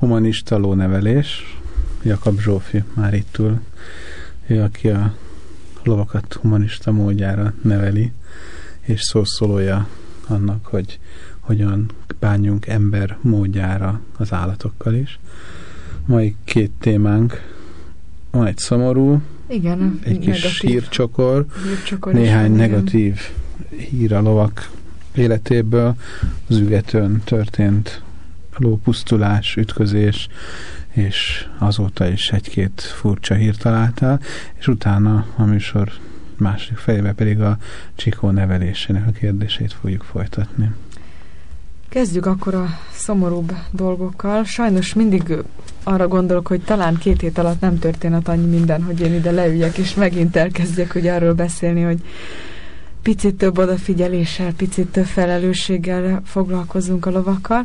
humanista lónevelés. Jakab Zsófi már itt ül. Ő, aki a lovakat humanista módjára neveli, és szószólója annak, hogy hogyan bánjunk ember módjára az állatokkal is. Mai két témánk van egy szomorú, Igen, egy kis negatív. hírcsokor, Hírcsokor néhány is negatív hír a lovak életéből, az ügetőn történt lópusztulás, ütközés, és azóta is egy-két furcsa hírt találtál, és utána a műsor másik fejébe pedig a csikó nevelésének a kérdését fogjuk folytatni. Kezdjük akkor a szomorúbb dolgokkal. Sajnos mindig arra gondolok, hogy talán két hét alatt nem történhet annyi minden, hogy én ide leüljek, és megint elkezdjek hogy arról beszélni, hogy picit több odafigyeléssel, picit több felelősséggel foglalkozunk a lovakkal.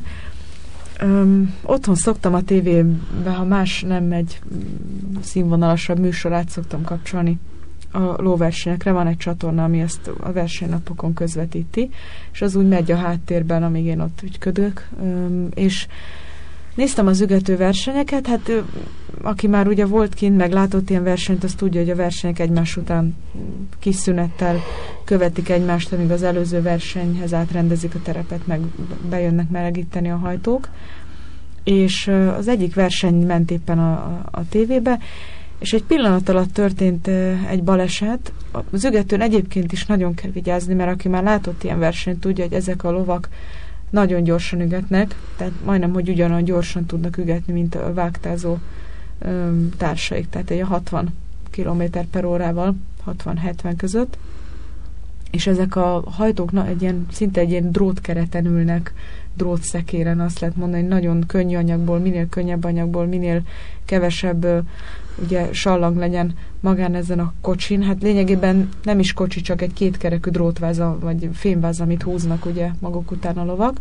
Öm, otthon szoktam a tévébe, ha más nem megy mm, színvonalasabb műsorát szoktam kapcsolni a lóversenyekre. Van egy csatorna, ami ezt a versenynapokon közvetíti, és az úgy megy a háttérben, amíg én ott ügyködök. Öm, és néztem az ügető versenyeket, hát aki már ugye volt kint, meg látott ilyen versenyt, az tudja, hogy a versenyek egymás után kis szünettel követik egymást, amíg az előző versenyhez átrendezik a terepet, meg bejönnek melegíteni a hajtók. És az egyik verseny ment éppen a, a, a tévébe, és egy pillanat alatt történt egy baleset. Az ügetőn egyébként is nagyon kell vigyázni, mert aki már látott ilyen versenyt, tudja, hogy ezek a lovak nagyon gyorsan ügetnek, tehát majdnem, hogy ugyanolyan gyorsan tudnak ügetni, mint a vágtázó öm, társaik, tehát egy 60 km per órával, 60-70 között, és ezek a hajtók na, egy ilyen, szinte egy ilyen drótkereten ülnek, drótszekéren, azt lehet mondani, nagyon könnyű anyagból, minél könnyebb anyagból, minél kevesebb ugye sallang legyen magán ezen a kocsin. Hát lényegében nem is kocsi, csak egy kétkerekű drótváza, vagy fémváza, amit húznak ugye maguk után a lovak.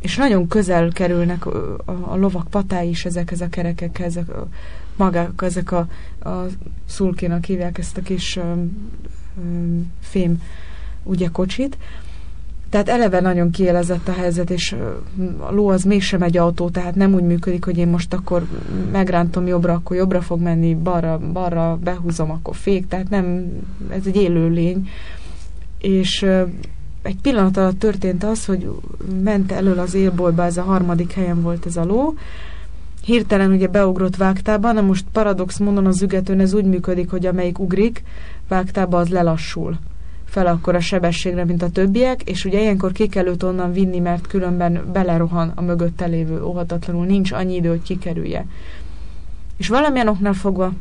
És nagyon közel kerülnek a, a lovak patái is ezekhez a kerekekhez, a- magák, ezek a, a szulkénak hívják ezt a kis öm, öm, fém ugye kocsit. Tehát eleve nagyon kielezett a helyzet, és a ló az mégsem egy autó, tehát nem úgy működik, hogy én most akkor megrántom jobbra, akkor jobbra fog menni, balra, balra behúzom, akkor fék, tehát nem, ez egy élő lény. És egy pillanat alatt történt az, hogy ment elől az élboltba, ez a harmadik helyen volt ez a ló, hirtelen ugye beugrott vágtába, na most paradox módon az ügetőn ez úgy működik, hogy amelyik ugrik vágtába, az lelassul fel akkor a sebességre, mint a többiek, és ugye ilyenkor ki kell őt onnan vinni, mert különben belerohan a mögötte lévő óhatatlanul, nincs annyi idő, hogy kikerülje. És valamilyen oknál fogva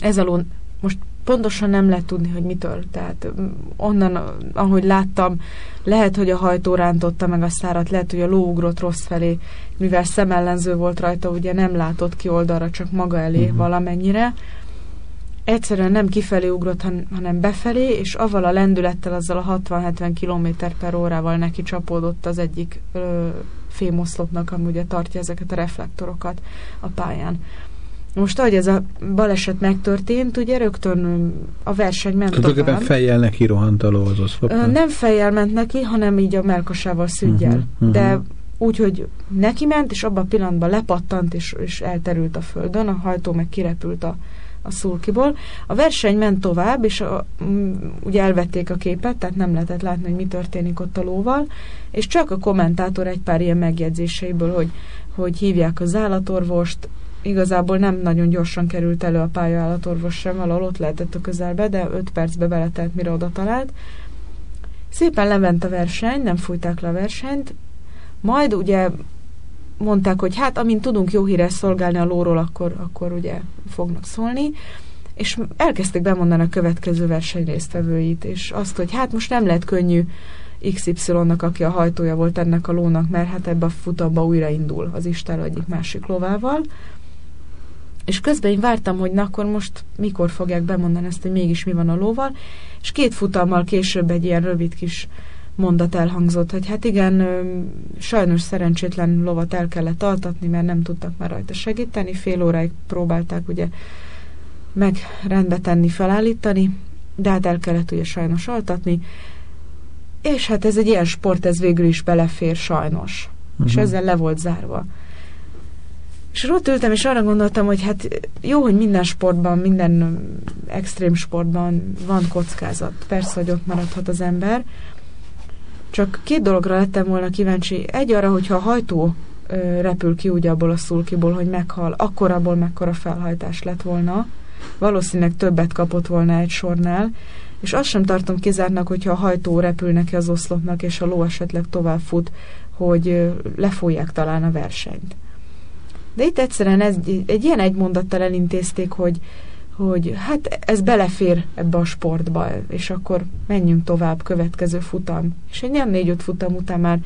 ez a ló most pontosan nem lehet tudni, hogy mitől. Tehát onnan, ahogy láttam, lehet, hogy a hajtó rántotta meg a szárat, lehet, hogy a ló ugrott rossz felé, mivel szemellenző volt rajta, ugye nem látott ki oldalra, csak maga elé uh-huh. valamennyire. Egyszerűen nem kifelé ugrott, han- hanem befelé, és avval a lendülettel, azzal a 60-70 km per órával neki csapódott az egyik ö, fémoszlopnak, ami ugye tartja ezeket a reflektorokat a pályán. Most, ahogy ez a baleset megtörtént, ugye rögtön a verseny ment Tulajdonképpen tovább. fejjel neki rohant a ló az oszlopnak. nem fejjel ment neki, hanem így a melkasával szügyel. Mhm, Uh-huh, mhm. De úgy, hogy neki ment, és abban a pillanatban lepattant, és, és elterült a földön, a hajtó meg kirepült a, a szulkiból. A verseny ment tovább, és a, ugye elvették a képet, tehát nem lehetett látni, hogy mi történik ott a lóval, és csak a kommentátor egy pár ilyen megjegyzéseiből, hogy, hogy hívják az állatorvost, igazából nem nagyon gyorsan került elő a pályaállatorvos sem, valahol ott lehetett a közelbe, de 5 percbe beletelt, mire oda talált. Szépen lement a verseny, nem fújták le a versenyt, majd ugye mondták, hogy hát amint tudunk jó híres szolgálni a lóról, akkor, akkor ugye fognak szólni, és elkezdték bemondani a következő verseny résztvevőit, és azt, hogy hát most nem lehet könnyű XY-nak, aki a hajtója volt ennek a lónak, mert hát ebbe a futabba újraindul az Isten egyik másik lovával. És közben én vártam, hogy na akkor most mikor fogják bemondani ezt, hogy mégis mi van a lóval, és két futammal később egy ilyen rövid kis mondat elhangzott, hogy hát igen, sajnos szerencsétlen lovat el kellett altatni, mert nem tudtak már rajta segíteni, fél óráig próbálták ugye meg rendbe tenni, felállítani, de hát el kellett ugye sajnos altatni, és hát ez egy ilyen sport, ez végül is belefér sajnos. Uh-huh. És Mhm. ezzel le volt zárva. És ott ültem, és arra gondoltam, hogy hát jó, hogy minden sportban, minden extrém sportban van kockázat. Persze, hogy ott maradhat az ember. Csak két dologra lettem volna kíváncsi. Egy arra, hogyha a hajtó ö, repül ki úgy abból a szulkiból, hogy meghal, akkor abból mekkora felhajtás lett volna. Valószínűleg többet kapott volna egy sornál. És azt sem tartom kizártnak, hogyha a hajtó repül neki az oszlopnak, és a ló esetleg tovább fut, hogy ö, lefolyják talán a versenyt. De itt egyszerűen ez, egy ilyen egy mondattal elintézték, hogy, hogy hát ez belefér ebbe a sportba, és akkor menjünk tovább, következő futam. És egy ilyen négy-öt futam után már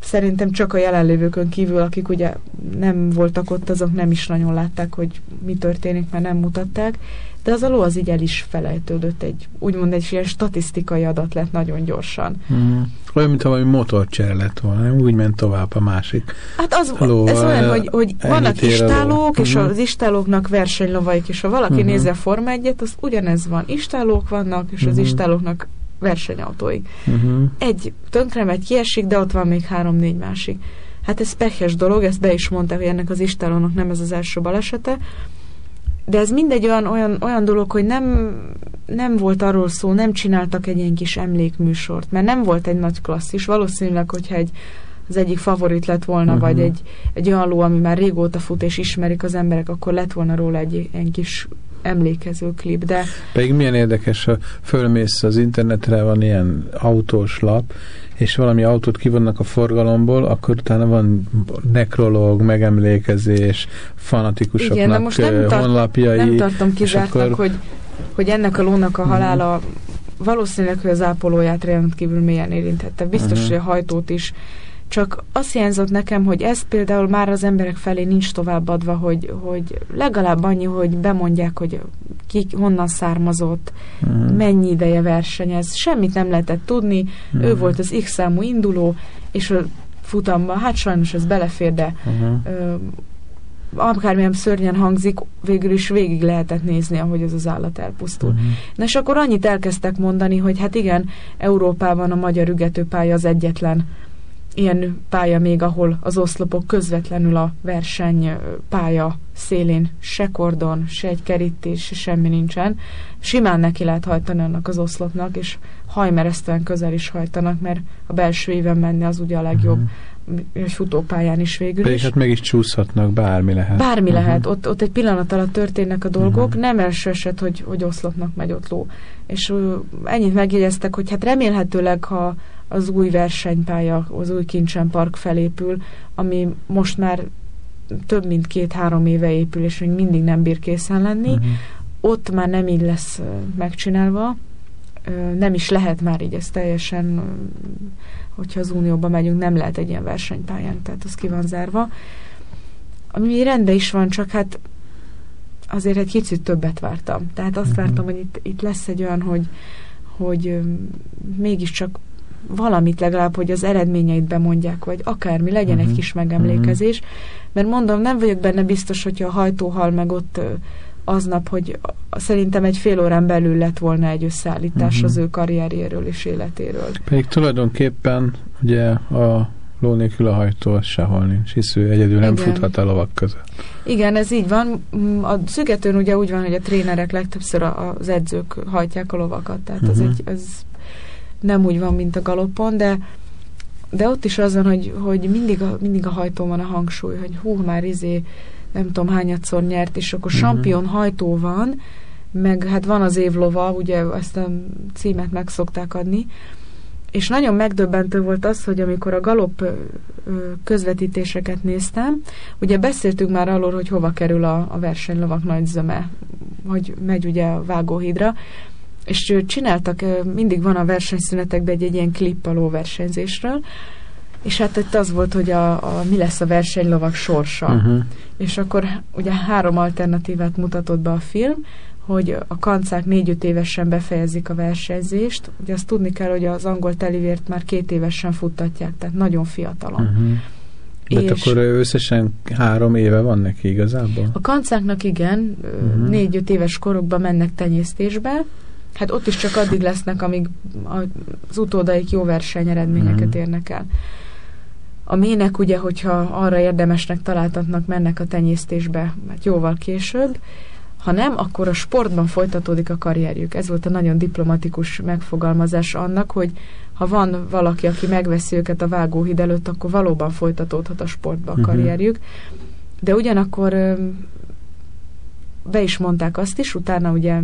szerintem csak a jelenlévőkön kívül, akik ugye nem voltak ott, azok nem is nagyon látták, hogy mi történik, mert nem mutatták, de az a ló az így el is felejtődött, egy, úgymond egy ilyen statisztikai adat lett nagyon gyorsan. Mm. Olyan, mintha valami motorcsere lett volna, nem? úgy ment tovább a másik. Hát az, lóval, ez olyan, hogy, hogy vannak istálók, és uh-huh. az istálóknak versenylovaik, és ha valaki uh-huh. nézi a Forma 1 az ugyanez van. Istálók vannak, és uh-huh. az istálóknak versenyautóik. Uh-huh. Egy tönkre megy, kiesik, de ott van még három-négy másik. Hát ez pehes dolog, ezt be is mondta, hogy ennek az istálónak nem ez az első balesete, de ez mindegy olyan, olyan, olyan dolog, hogy nem, nem volt arról szó, nem csináltak egy ilyen kis emlékműsort, mert nem volt egy nagy klasszis. Valószínűleg, hogyha egy, az egyik favorit lett volna, uh-huh. vagy egy, egy olyan ló, ami már régóta fut és ismerik az emberek, akkor lett volna róla egy ilyen kis emlékező klip, de... Pedig milyen érdekes, ha fölmész az internetre, van ilyen autós lap, és valami autót kivonnak a forgalomból, akkor utána van nekrológ, megemlékezés, fanatikusoknak Igen, de most nem tart, honlapjai. Nem tartom kizártnak, akkor... hogy, hogy ennek a lónak a halála uh-huh. valószínűleg, hogy az ápolóját rendkívül mélyen érintette. Biztos, uh-huh. hogy a hajtót is csak azt hiányzott nekem, hogy ez például már az emberek felé nincs továbbadva, hogy, hogy legalább annyi, hogy bemondják, hogy ki honnan származott, uh-huh. mennyi ideje versenyez. Semmit nem lehetett tudni, uh-huh. ő volt az X számú induló, és a futamban, hát sajnos ez belefér, de uh-huh. ö, akármilyen szörnyen hangzik, végül is végig lehetett nézni, ahogy ez az állat elpusztul. Uh-huh. Na és akkor annyit elkezdtek mondani, hogy hát igen, Európában a magyar ügetőpálya az egyetlen ilyen pálya még, ahol az oszlopok közvetlenül a verseny pálya szélén se kordon, se egy kerítés, se semmi nincsen. Simán neki lehet hajtani annak az oszlopnak, és hajmeresztően közel is hajtanak, mert a belső éven menni az ugye a legjobb. Uh-huh. egy futópályán is végül Pedig is. hát meg is csúszhatnak, bármi lehet. Bármi uh-huh. lehet, ott, ott egy pillanat alatt történnek a dolgok, uh-huh. nem első eset, hogy, hogy oszlopnak megy ott ló. És uh, ennyit megjegyeztek, hogy hát remélhetőleg, ha az új versenypálya, az új Kincsen Park felépül, ami most már több mint két-három éve épül, és még mindig nem bír készen lenni. Uh-huh. Ott már nem így lesz megcsinálva, nem is lehet már így ez teljesen, hogyha az Unióba megyünk, nem lehet egy ilyen versenypályán, tehát az ki van zárva. Ami rendben is van, csak hát azért egy kicsit többet vártam. Tehát azt uh-huh. vártam, hogy itt, itt lesz egy olyan, hogy, hogy mégiscsak valamit legalább, hogy az eredményeit bemondják, vagy akármi, legyen uh-huh. egy mhm. kis megemlékezés. Uh-huh. Mert mondom, nem vagyok benne biztos, hogyha a hajtó hal meg ott aznap, hogy szerintem egy fél órán belül lett volna egy összeállítás uh-huh. az ő karrierjéről és életéről. Pedig tulajdonképpen ugye a ló nélkül a hajtó sehol nincs, hisz ő egyedül nem Igen. futhat a lovak között. Igen, ez így van. Mm, a szügetőn ugye úgy van, hogy a trénerek legtöbbször az edzők hajtják a lovakat, tehát uh-huh. ez, egy, ez nem úgy van, mint a galopon, de de ott is az van, hogy, hogy mindig, a, mindig a hajtó van a hangsúly, hogy hú, már izé, nem tudom hányadszor nyert, és akkor uh-huh. champion hajtó van, meg hát van az évlova, ugye ezt a címet meg szokták adni, és nagyon megdöbbentő volt az, hogy amikor a galop közvetítéseket néztem, ugye beszéltünk már arról, hogy hova kerül a, a versenylovak nagy zöme, hogy megy ugye a vágóhídra, és csináltak, mindig van a versenyszünetekben egy, egy ilyen klip a lóversenyzésről, és hát itt az volt, hogy a, a mi lesz a versenylovak sorsa. Uh-huh. És akkor ugye három alternatívát mutatott be a film, hogy a kancák négy-öt évesen befejezik a versenyzést. Ugye azt tudni kell, hogy az angol telivért már két évesen futtatják, tehát nagyon fiatalon. Uh-huh. De és akkor összesen három éve van neki igazából? A kancáknak igen, uh-huh. négy-öt éves korokban mennek tenyésztésbe, hát ott is csak addig lesznek, amíg az utódaik jó versenyeredményeket mm. érnek el. A mének ugye, hogyha arra érdemesnek találtatnak, mennek a tenyésztésbe, mert jóval később, ha nem, akkor a sportban folytatódik a karrierjük. Ez volt a nagyon diplomatikus megfogalmazás annak, hogy ha van valaki, aki megveszi őket a vágóhíd előtt, akkor valóban folytatódhat a sportban a mhm. karrierjük. De ugyanakkor be is mondták azt is, utána ugye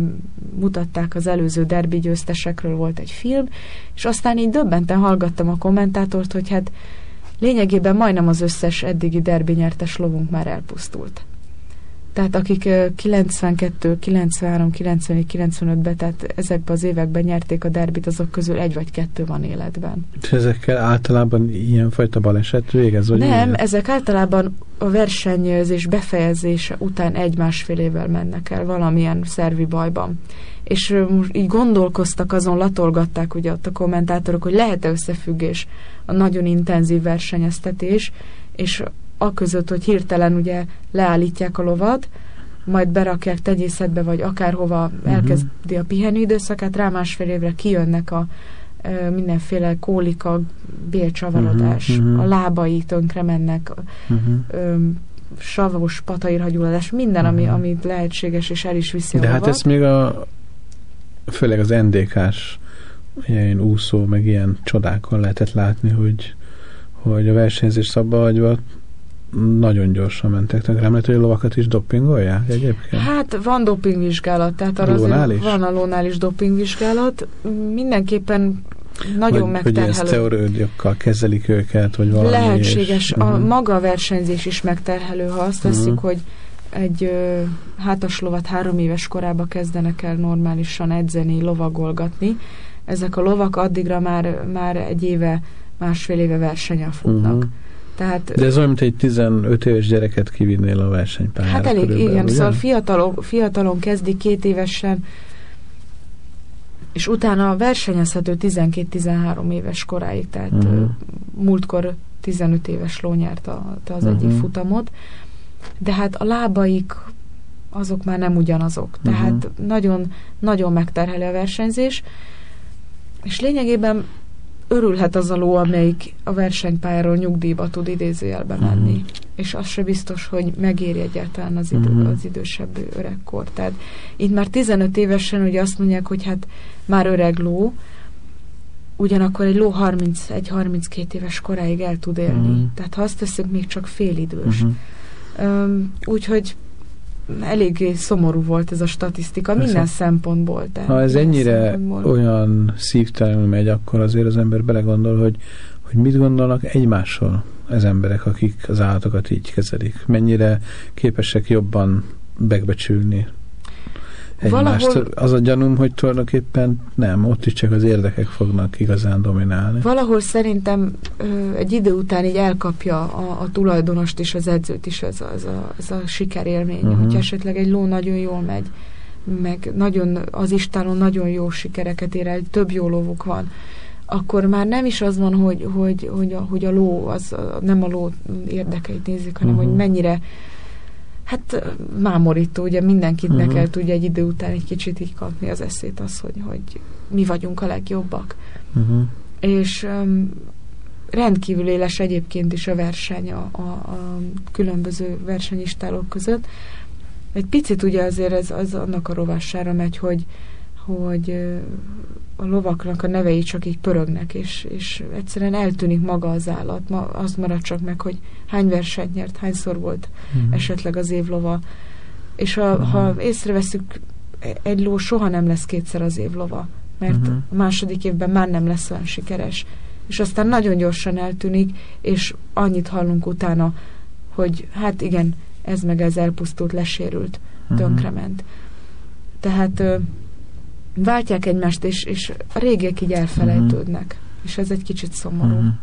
mutatták az előző derbi győztesekről volt egy film, és aztán így döbbenten hallgattam a kommentátort, hogy hát lényegében majdnem az összes eddigi derbi nyertes lovunk már elpusztult. Tehát akik 92, 93, 94, 95-ben, tehát ezekben az években nyerték a derbit, azok közül egy vagy kettő van életben. És ezekkel általában ilyenfajta baleset végez? Vagy Nem, ilyen? ezek általában a versenyzés befejezése után egy-másfél évvel mennek el valamilyen szervi bajban. És így gondolkoztak azon, latolgatták ugye ott a kommentátorok, hogy lehet-e összefüggés a nagyon intenzív versenyeztetés, és a között, hogy hirtelen ugye leállítják a lovat, majd berakják tegyészetbe, vagy akárhova uh-huh. elkezdi a pihenő időszakát, rá másfél évre kijönnek a ö, mindenféle kólika, bélcsavarodás, uh-huh. a lábai tönkre mennek, uh-huh. ö, savos patairhagyulladás, minden, uh-huh. ami, ami lehetséges, és el is viszi De a hát lovat. ezt még a főleg az NDK-s ilyen úszó, meg ilyen csodákon lehetett látni, hogy, hogy a versenyzés szabadva nagyon gyorsan mentek tönkre. Lehet, hogy a lovakat is dopingolják egyébként? Hát van dopingvizsgálat, tehát arra lónál is? van a lónál is dopingvizsgálat. Mindenképpen nagyon vagy, megterhelő. Hogy szteroidiokkal kezelik őket, vagy valami. Lehetséges. És, a uh-huh. maga a versenyzés is megterhelő, ha azt veszik, uh-huh. hogy egy ö, hátas lovat három éves korába kezdenek el normálisan edzeni, lovagolgatni. Ezek a lovak addigra már, már egy éve, másfél éve versenyen futnak. Uh-huh. Tehát, De ez olyan, mint egy 15 éves gyereket kivinnél a versenypályára. Hát elég, igen, ugye? szóval fiatalon, fiatalon kezdi két évesen, és utána versenyezhető 12-13 éves koráig, tehát uh-huh. múltkor 15 éves ló nyert a, az uh-huh. egyik futamot, de hát a lábaik azok már nem ugyanazok, tehát uh-huh. nagyon, nagyon megterheli a versenyzés, és lényegében örülhet az a ló, amelyik a versenypályáról nyugdíjba tud idézőjelbe menni. Uh-huh. És az se biztos, hogy megéri egyáltalán az, idő, uh-huh. az idősebb öregkor. Tehát itt már 15 évesen ugye azt mondják, hogy hát már öreg ló, ugyanakkor egy ló 31-32 éves koráig el tud élni. Uh-huh. Tehát ha azt teszünk, még csak félidős. Uh-huh. Um, úgyhogy eléggé szomorú volt ez a statisztika Persze. minden szempontból. Tehát ha ez ennyire olyan szívtelenül megy, akkor azért az ember belegondol, hogy, hogy mit gondolnak egymásról az emberek, akik az állatokat így kezelik. Mennyire képesek jobban megbecsülni egymást. Valahol, az a gyanúm, hogy tulajdonképpen nem, ott is csak az érdekek fognak igazán dominálni. Valahol szerintem ö, egy idő után így elkapja a, a tulajdonost és az edzőt is ez a, ez a, ez a sikerélmény, uh-huh. hogy esetleg egy ló nagyon jól megy, meg nagyon az istálon nagyon jó sikereket ér el, több jó lóvuk van, akkor már nem is az van, hogy, hogy, hogy, a, hogy a ló, az nem a ló érdekeit nézik, hanem uh-huh. hogy mennyire hát mámorító, ugye mindenkit uh-huh. Mhm. el tudja egy idő után egy kicsit így kapni az eszét az, hogy, hogy mi vagyunk a legjobbak. Uh-huh. És um, rendkívül éles egyébként is a verseny a, a, a különböző versenyistálók között. Egy picit ugye azért ez az annak a rovássára megy, hogy, hogy a lovaknak a nevei csak így pörögnek, és, és egyszerűen eltűnik maga az állat. Ma az marad csak meg, hogy hány versenyt nyert, hányszor volt uh-huh. esetleg az évlova. És ha, uh-huh. ha észreveszünk, egy ló soha nem lesz kétszer az évlova, mert uh-huh. a második évben már nem lesz olyan sikeres. És aztán nagyon gyorsan eltűnik, és annyit hallunk utána, hogy hát igen, ez meg ez elpusztult, lesérült, uh-huh. tönkrement. Tehát váltják egymást, és, és a régiek így elfelejtődnek. Uh-huh. És ez egy kicsit szomorú. Uh-huh.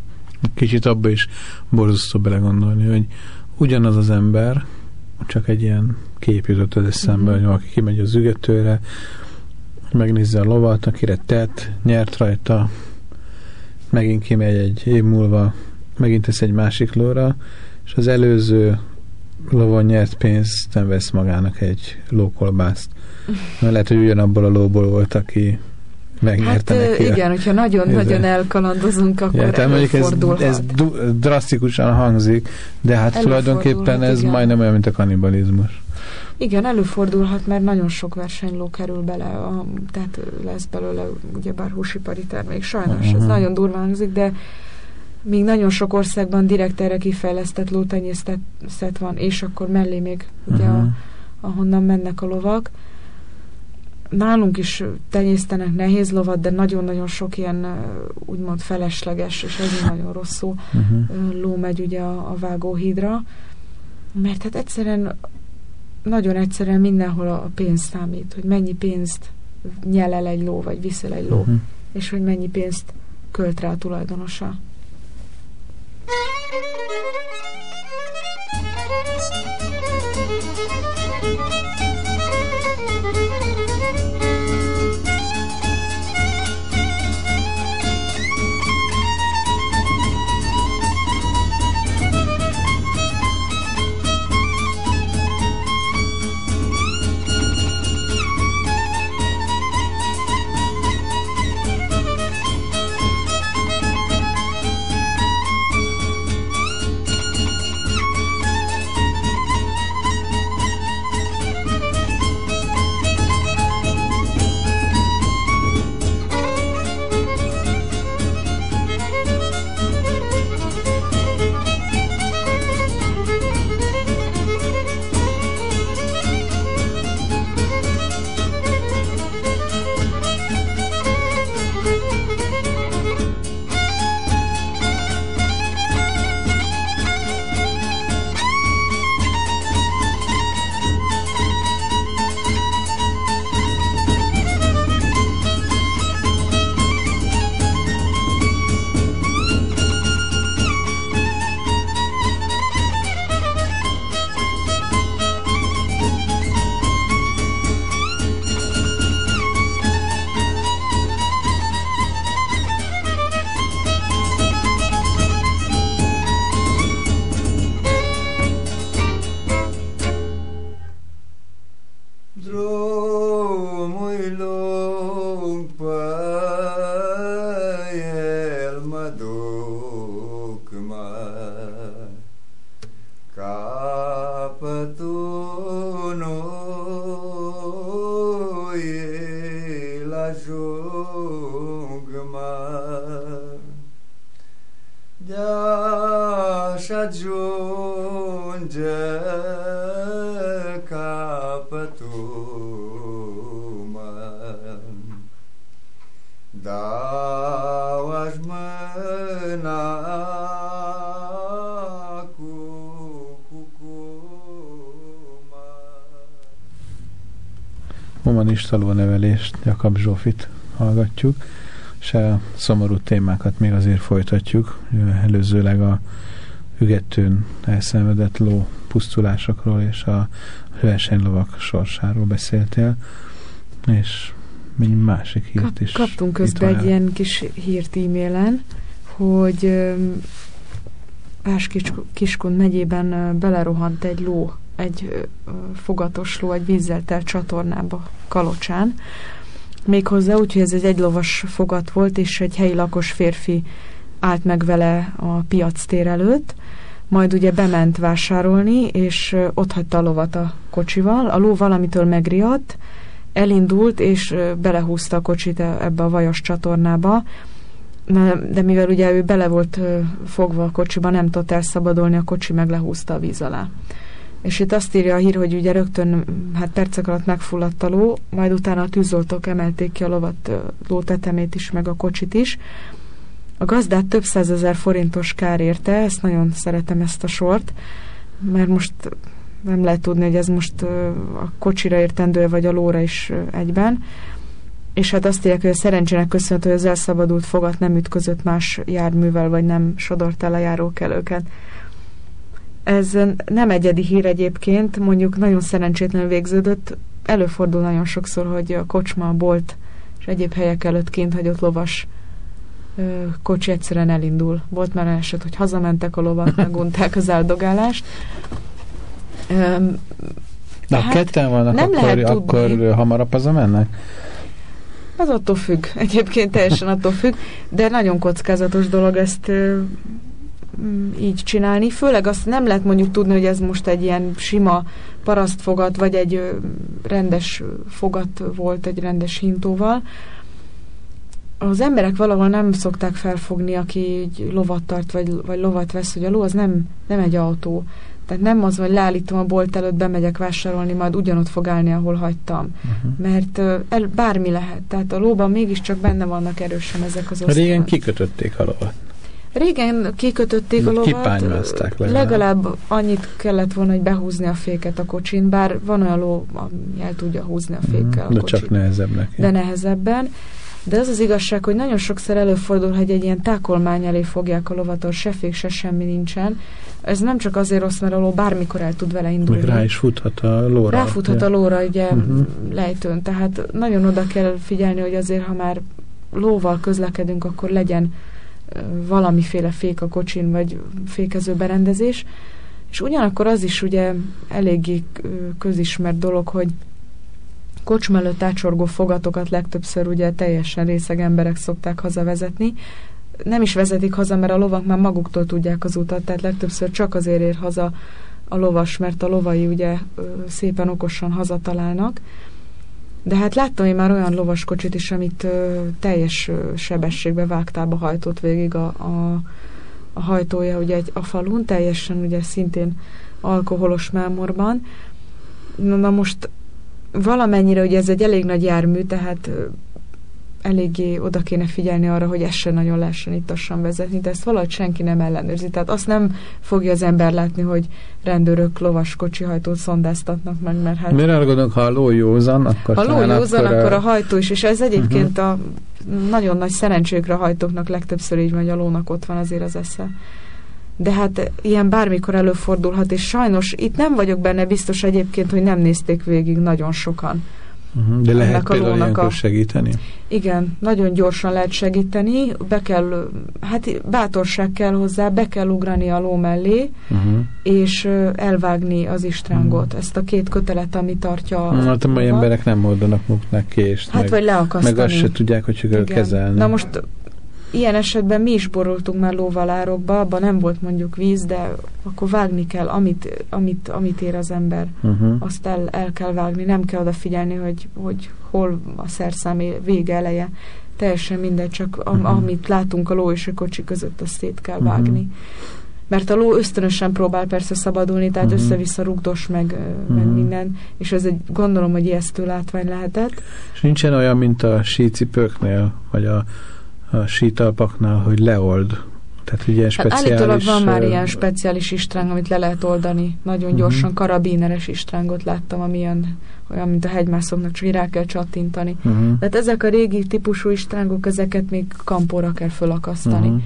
Kicsit abba is borzasztó belegondolni, hogy ugyanaz az ember, csak egy ilyen kép jutott az eszembe, uh-huh. hogy valaki kimegy az ügetőre, megnézze a lovat, akire tett, nyert rajta, megint kimegy egy év múlva, megint tesz egy másik lóra, és az előző lovon nyert pénzt nem vesz magának egy lókolbászt. Mert lehet, hogy ugyanabból a lóból volt, aki megnyerte hát, neki. Igen, hogyha nagyon-nagyon elkalandozunk, akkor ja, tehát mondjuk ez, ez drasztikusan hangzik, de hát tulajdonképpen ez igen. majdnem olyan, mint a kanibalizmus. Igen, előfordulhat, mert nagyon sok versenyló kerül bele, a, tehát lesz belőle ugyebár húsipari termék. Sajnos uh-huh. ez mhm. nagyon durván hangzik, de míg nagyon sok országban direkt erre kifejlesztett lótenyészet van, és akkor mellé még ugye uh-huh. a, ahonnan mennek a lovak. Nálunk is tenyésztenek nehéz lovat, de nagyon-nagyon sok ilyen úgymond felesleges, és ez nagyon rosszul uh-huh. ló megy ugye a, a vágóhídra, mert hát egyszerűen nagyon egyszerűen mindenhol a pénz számít, hogy mennyi pénzt nyel el egy ló, vagy viszel egy ló, uh-huh. és hogy mennyi pénzt költ rá a tulajdonosa. Humanista nevelést, Jakab Zsófit hallgatjuk, és a szomorú témákat még azért folytatjuk. Előzőleg a ügetőn elszenvedett ló pusztulásokról és a versenylovak sorsáról beszéltél, és még másik hírt is. Kaptunk közben egy ilyen kis hírt e-mailen, hogy Pás Kiskun megyében belerohant egy ló egy fogatos ló egy vízzel telt csatornába Kalocsán. Méghozzá úgy, hogy ez egy egylovas fogat volt, és egy helyi lakos férfi állt meg vele a piac tér előtt, majd ugye bement vásárolni, és ott hagyta a lovat a kocsival. A ló valamitől megriadt, elindult, és belehúzta a kocsit e, ebbe a vajas csatornába, de mivel ugye ő bele volt fogva a kocsiba, nem tudott elszabadulni, a kocsi meg lehúzta a víz alá és itt azt írja a hír, hogy ugye rögtön hát percek alatt megfulladt a ló, majd utána a tűzoltók emelték ki a lovat, ló tetemét is, meg a kocsit is. A gazdát több százezer forintos kár érte, ezt nagyon szeretem ezt a sort, mert most nem lehet tudni, hogy ez most a kocsira értendő, vagy a lóra is egyben. És hát azt írják, hogy a szerencsének köszönhető, hogy az elszabadult fogat nem ütközött más járművel, vagy nem sodort el a járókelőket. Ez nem egyedi hír egyébként, mondjuk nagyon szerencsétlenül végződött. Előfordul nagyon sokszor, hogy a kocsma, a bolt és egyéb helyek előtt kint hagyott lovas ö, kocsi egyszerűen elindul. Volt már eset, hogy hazamentek a lovak, megunták az áldogálást. De hát ketten vannak, nem akkor, lehet akkor hamarabb hazamennek? Az attól függ. Egyébként teljesen attól függ, de nagyon kockázatos dolog ezt így csinálni. Főleg azt nem lehet mondjuk tudni, hogy ez most egy ilyen sima parasztfogat, vagy egy rendes fogat volt egy rendes hintóval. Az emberek valahol nem szokták felfogni, aki egy lovat tart, vagy, vagy lovat vesz, hogy a ló az nem, nem egy autó. Tehát nem az, hogy leállítom a bolt előtt, bemegyek vásárolni, majd ugyanott fog állni, ahol hagytam. Uh-huh. Mert el, bármi lehet. Tehát a lóban mégiscsak benne vannak erősen ezek az osztályok. Régen kikötötték a lovat. Régen kikötötték a lovat. legalább. legalább annyit kellett volna, hogy behúzni a féket a kocsin, bár van olyan ló, ami el tudja húzni a mhm. fékkel uh-huh. a. De csak nehezebb De nehezebben. De az az igazság, hogy nagyon sokszor előfordul, hogy egy ilyen tákolmány elé fogják a lovat, se fék, se semmi nincsen. Ez nem csak azért rossz, mert a ló bármikor el tud vele indulni. Meg rá is futhat a lóra. Ráfuthat a lóra, ugye uh-huh. lejtőn. Tehát nagyon oda kell figyelni, hogy azért, ha már lóval közlekedünk, akkor legyen valamiféle fék a kocsin, vagy fékező berendezés. És ugyanakkor az is ugye eléggé közismert dolog, hogy kocsma előtt átsorgó fogatokat legtöbbször ugye teljesen részeg emberek szokták hazavezetni. Nem is vezetik haza, mert a lovak már maguktól tudják az utat, tehát legtöbbször csak azért ér haza a lovas, mert a lovai ugye szépen okosan hazatalálnak. De hát láttam én már olyan lovaskocsit is, amit ö, teljes ö, sebességbe vágtába hajtott végig a, a, a hajtója ugye egy, a falun, teljesen ugye szintén alkoholos mámorban. Na, na most valamennyire ugye ez egy elég nagy jármű, tehát eléggé oda kéne figyelni arra, hogy ezt se nagyon lehessen ittassan vezetni, de ezt valahogy senki nem ellenőrzi. Tehát azt nem fogja az ember látni, hogy rendőrök lovas kocsihajtót szondáztatnak meg, mert hát... Mire gondolok, ha a ló józan, akkor... Ha ló józan, akkor, akkor a hajtó is, és ez egyébként uh-huh. a nagyon nagy szerencsékre hajtóknak legtöbbször így megy, a lónak ott van azért az esze de hát ilyen bármikor előfordulhat, és sajnos itt nem vagyok benne biztos egyébként, hogy nem nézték végig nagyon sokan. Uh-huh, de lehet például a... segíteni? Igen, nagyon gyorsan lehet segíteni, be kell, hát bátorság kell hozzá, be kell ugrani a ló mellé, uh-huh. és elvágni az istrángot, uh-huh. ezt a két kötelet, ami tartja a... Hát a mai emberek nem oldanak maguknak kést, hát meg, vagy leakasztani. meg azt se tudják, hogy kell kezelni. Na most ilyen esetben mi is borultunk már lóvalárokba, abban nem volt mondjuk víz, de akkor vágni kell, amit, amit, amit ér az ember. Uh-huh. Azt el, el kell vágni, nem kell odafigyelni, hogy, hogy hol a szerszám vége eleje. Teljesen mindegy, csak am, uh-huh. amit látunk a ló és a kocsi között, azt szét kell uh-huh. vágni. Mert a ló ösztönösen próbál persze szabadulni, tehát uh-huh. össze-vissza rugdos, meg, uh-huh. meg minden, és ez egy, gondolom, hogy ijesztő látvány lehetett. És nincsen olyan, mint a sícipőknél, vagy a a sítalpaknál, hogy leold. Tehát ugye speciális... Hát állítólag van már ilyen speciális istráng, amit le lehet oldani. Nagyon uh-huh. gyorsan karabíneres istrángot láttam, ami ilyen, olyan, mint a hegymászoknak, csak rá kell csattintani. Uh-huh. Tehát ezek a régi típusú istrángok, ezeket még kampóra kell fölakasztani. Uh-huh.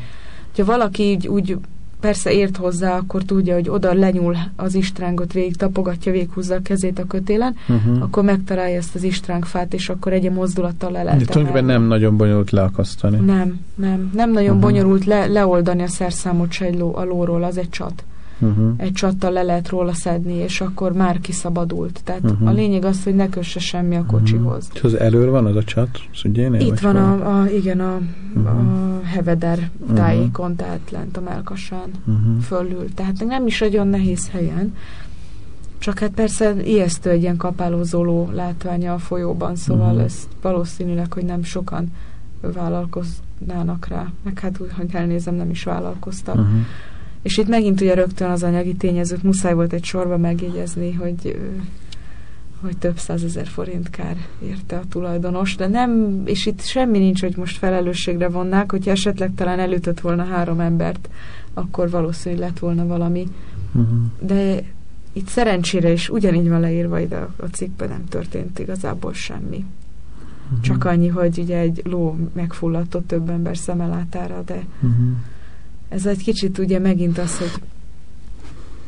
Ha valaki így úgy persze ért hozzá, akkor tudja, hogy oda lenyúl az istrángot végig, tapogatja, végighúzza a kezét a kötélen, uh-huh. akkor megtalálja ezt az istrángfát, és akkor egy mozdulattal le lehet. De tulajdonképpen nem nagyon bonyolult leakasztani. Nem, nem. Nem nagyon uh-huh. bonyolult le, leoldani a szerszámot se a lóról, az egy csat. Uh-huh. Egy csattal le lehet róla szedni, és akkor már kiszabadult. Tehát uh-huh. a lényeg az, hogy ne kösse semmi a kocsihoz. Uh-huh. És az elől van az a csat? Szügyénél, Itt van a, a, igen, a, uh-huh. a Heveder tájékon, uh-huh. tehát lent a melkasán uh-huh. fölül. Tehát nem is nagyon nehéz helyen. Csak hát persze ijesztő egy ilyen kapálózóló látványa a folyóban, szóval uh-huh. ez valószínűleg, hogy nem sokan vállalkoznának rá. Meg hát úgy, hogy elnézem, nem is vállalkoztak. Uh-huh. És itt megint ugye rögtön az anyagi tényezőt muszáj volt egy sorba megjegyezni, hogy hogy több százezer forint kár érte a tulajdonos, de nem, és itt semmi nincs, hogy most felelősségre vonnák, hogyha esetleg talán elütött volna három embert, akkor valószínűleg lett volna valami. Uh-huh. De itt szerencsére is ugyanígy van leírva ide a cikkben, nem történt igazából semmi. Uh-huh. Csak annyi, hogy ugye egy ló megfulladt több ember szemelátára, de uh-huh ez egy kicsit ugye megint az, hogy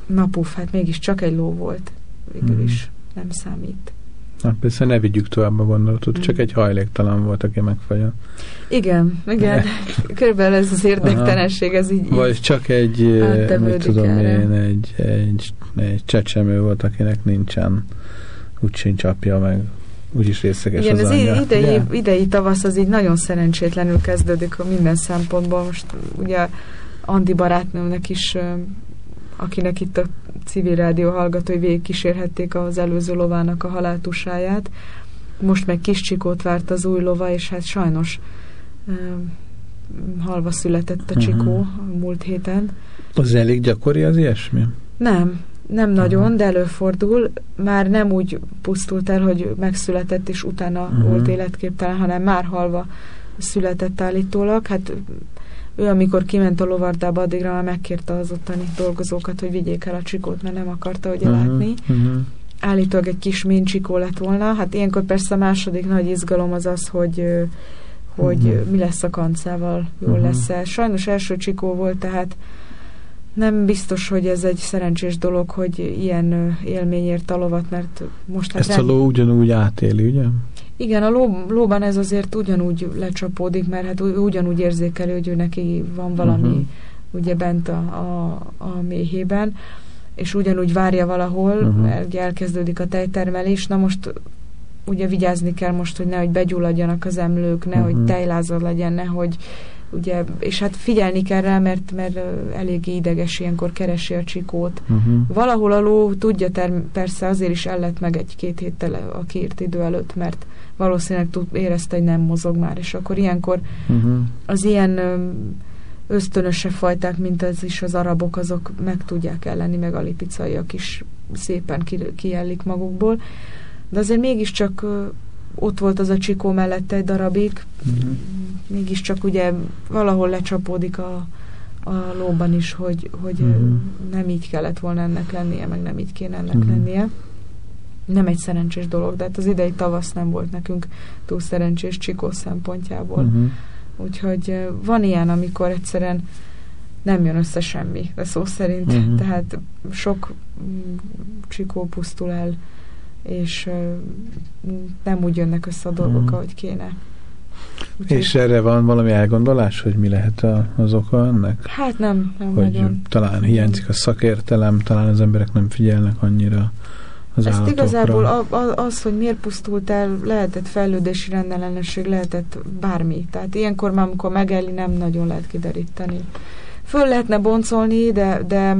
napuf, hát mégis csak egy ló volt. Végül mm. is nem számít. Hát persze ne vigyük tovább a gondolatot, mm. csak egy hajléktalan volt, aki megfagyott. Igen, igen. Körülbelül ez az érdektelenség, ez így Vagy csak egy, mit tudom erre. én, egy, egy, egy csecsemő volt, akinek nincsen, úgy sincs apja, meg úgyis részeges Igen, az, az anyja. idei, idei tavasz az így nagyon szerencsétlenül kezdődik a minden szempontból. Most ugye Andi barátnőmnek is, akinek itt a civil rádió hallgatói végig kísérhették az előző lovának a haláltusáját. Most meg kis csikót várt az új lova, és hát sajnos halva született a Mhm. csikó a múlt héten. Az elég gyakori az ilyesmi? Nem, nem nagyon, Aha. de előfordul. Már nem úgy pusztult el, hogy megszületett, és utána Mhm. volt életképtelen, hanem már halva született állítólag. Hát ő, amikor kiment a lovardába, addigra már megkérte az ottani dolgozókat, hogy vigyék el a csikót, mert nem akarta ugye Mhm, látni. mhm. Állítólag egy kis csikó lett volna. Hát ilyenkor persze a második nagy izgalom az az, hogy hogy Mhm. uh mi lesz a kancával, jól Mhm. lesz-e. Sajnos első csikó volt, tehát nem biztos, hogy ez egy szerencsés dolog, hogy ilyen ö, élmény ért a lovat, mert most hát Ezt a rend- ló ugyanúgy átéli, ugye? Igen, a ló, lóban ez azért ugyanúgy lecsapódik, mert hát ugyanúgy érzékeli, hogy ő neki van valami Mhm. ugye bent a, a, a méhében, és ugyanúgy várja valahol, uh-huh. ugye elkezdődik a tejtermelés, na most ugye vigyázni kell most, hogy nehogy begyulladjanak az emlők, nehogy Mhm. tejlázad legyen, nehogy ugye, és hát figyelni kell rá, mert, mert eléggé ideges ilyenkor keresi a csikót. Uh-huh. Valahol a ló tudja term- persze azért is el lett meg egy-két héttel a kiírt idő előtt, mert valószínűleg tud, érezte, hogy nem mozog már, és akkor ilyenkor Uh-huh. az ilyen ösztönösebb fajták, mint ez is az arabok, azok meg tudják elleni, meg a lipicaiak is szépen ki- kijellik magukból. De azért mégiscsak ott volt az a csikó mellette egy darabig, Uh-huh. mégiscsak ugye valahol lecsapódik a, a lóban is, hogy, hogy uh-huh. nem így kellett volna ennek lennie, meg nem így kéne ennek uh-huh. lennie. Nem egy szerencsés dolog, de hát az idei tavasz nem volt nekünk túl szerencsés Csikó szempontjából. Uh-huh. Uh-huh. Úgyhogy van ilyen, amikor egyszerűen nem jön össze semmi, de szó szerint. Uh-huh. Tehát sok mm, Csikó pusztul el, és nem úgy jönnek össze a dolgok, Mhm. ahogy kéne. Úgyhogy, És erre van valami elgondolás, hogy mi lehet a, az oka ennek? hát nem, nem Hogy nagyon. talán hiányzik a szakértelem, talán az emberek nem figyelnek annyira az Ezt állatokra. igazából a, a, az, hogy miért pusztult el, lehetett fejlődési rendellenesség, lehetett bármi. Tehát ilyenkor már, amikor megelli, nem nagyon lehet kideríteni. Föl lehetne boncolni, de, de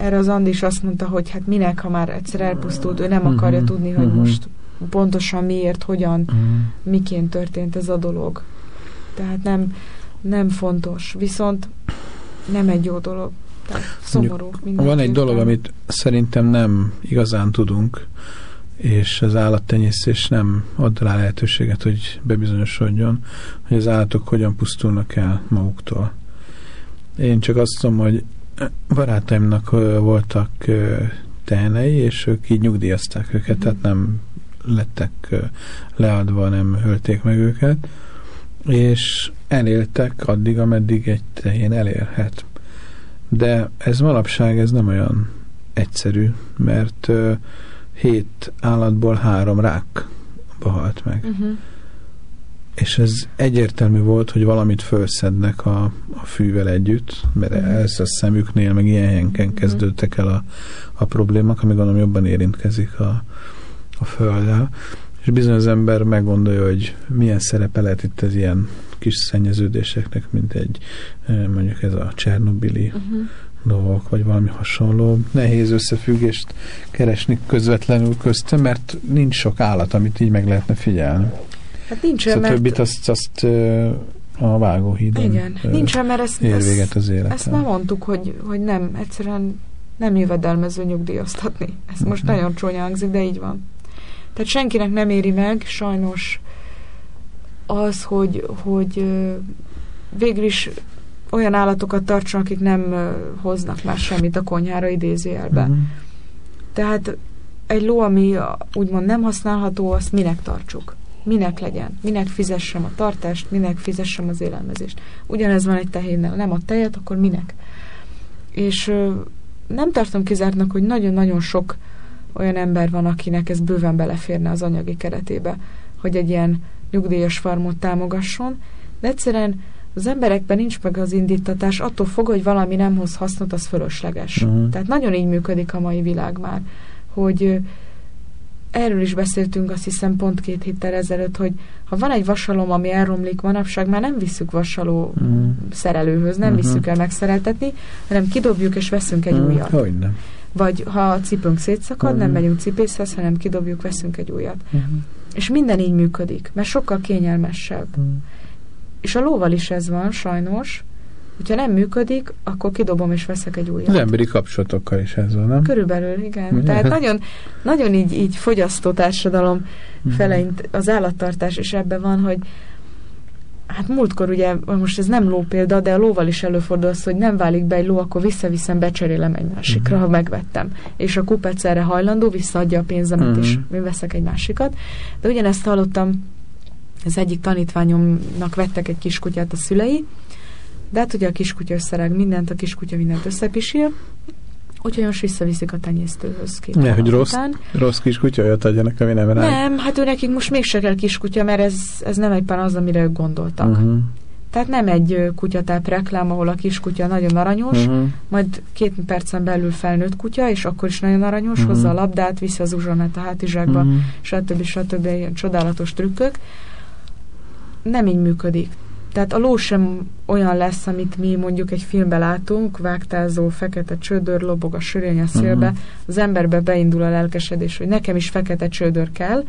erre az Andi is azt mondta, hogy hát minek, ha már egyszer elpusztult, ő nem akarja Mhm, tudni, hogy mhm. most pontosan miért, hogyan, Uh-huh. miként történt ez a dolog. Tehát nem, nem fontos. Viszont nem egy jó dolog. Szomorú. Van egy dolog, amit szerintem nem igazán tudunk, és az állattenyésztés nem ad rá lehetőséget, hogy bebizonyosodjon, hogy az állatok hogyan pusztulnak el maguktól. Én csak azt tudom, hogy barátaimnak voltak tehenei, és ők így nyugdíjazták őket, tehát nem lettek leadva, nem ölték meg őket, és eléltek addig, ameddig egy tehén elérhet. De ez manapság ez nem olyan egyszerű, mert ö, hét állatból három rákba halt meg. Uh-huh. És ez egyértelmű volt, hogy valamit felszednek a, a fűvel együtt, mert Mhm. ez a szemüknél, meg ilyen helyenken Mhm. kezdődtek el a, a problémák, ami gondolom jobban érintkezik a, a földdel. És bizony az ember meggondolja, hogy milyen szerepe lehet itt az ilyen kis szennyeződéseknek, mint egy mondjuk ez a Csernobili Uh-huh. dolgok, vagy valami hasonló. Nehéz összefüggést keresni közvetlenül köztem, mert nincs sok állat, amit így meg lehetne figyelni. Hát nincs Szóval mert... többit azt, azt a vágóhídon Igen, ö, nincsen, mert ezt, ér véget az életen. ezt már mondtuk, hogy, hogy nem, egyszerűen nem jövedelmező nyugdíjaztatni. Ez most Mhm. nagyon csúnya hangzik, de így van. Tehát senkinek nem éri meg, sajnos az, hogy, hogy végül is olyan állatokat tartson, akik nem hoznak már semmit a konyhára idézőjelben. Mhm. Tehát egy ló, ami úgymond nem használható, azt minek tartsuk? Minek legyen? Minek fizessem a tartást? Minek fizessem az élelmezést? Ugyanez van egy tehénnel. Nem a tejet, akkor minek? És nem tartom kizártnak, hogy nagyon-nagyon sok olyan ember van, akinek ez bőven beleférne az anyagi keretébe, hogy egy ilyen nyugdíjas farmot támogasson, de egyszerűen az emberekben nincs meg az indítatás, attól fog, hogy valami nem hoz hasznot, az fölösleges. Mhm. Tehát nagyon így működik a mai világ már, hogy erről is beszéltünk azt hiszem pont két héttel ezelőtt, hogy ha van egy vasalom, ami elromlik manapság, már nem visszük vasaló mm. szerelőhöz, nem mm-hmm. visszük el megszereltetni, hanem kidobjuk és veszünk egy mm, újat. Hogy nem. Vagy ha a cipőnk szétszakad, mm. nem megyünk cipészhez, hanem kidobjuk, veszünk egy újat. Mm. És minden így működik, mert sokkal kényelmesebb. Mm. És a lóval is ez van, sajnos, Hogyha nem működik, akkor kidobom és veszek egy újat. Az emberi kapcsolatokkal is ez van, nem? Körülbelül, igen. Ugye? Tehát nagyon, nagyon így, így fogyasztó társadalom mm. feleint az állattartás is ebben van, hogy hát múltkor ugye, most ez nem ló példa, de a lóval is előfordul az, hogy nem válik be egy ló, akkor visszaviszem, becserélem egy másikra, mm. ha megvettem. És a kupec erre hajlandó, visszaadja a pénzemet, mm. és én veszek egy másikat. De ugyanezt hallottam, az egyik tanítványomnak vettek egy kiskutyát a szülei, de hát ugye a kiskutya összereg mindent, a kiskutya mindent összepisil, úgyhogy most visszaviszik a tenyésztőhöz két ne, hogy rossz, után. rossz kiskutya olyat adjanak, ami nem rá. Nem, hát ő nekik most mégse kell kiskutya, mert ez, ez nem éppen az, amire ők gondoltak. Uh-huh. Tehát nem egy kutyatáp reklám, ahol a kiskutya nagyon aranyos, uh-huh. majd két percen belül felnőtt kutya, és akkor is nagyon aranyos, uh-huh. hozza a labdát, viszi az uzsonát a hátizsákba, uh-huh. stb. stb. ilyen csodálatos trükkök. Nem így működik. Tehát a ló sem olyan lesz, amit mi mondjuk egy filmben látunk, vágtázó, fekete csődör, lobog a sörény a szélbe, uh-huh. az emberbe beindul a lelkesedés, hogy nekem is fekete csődör kell,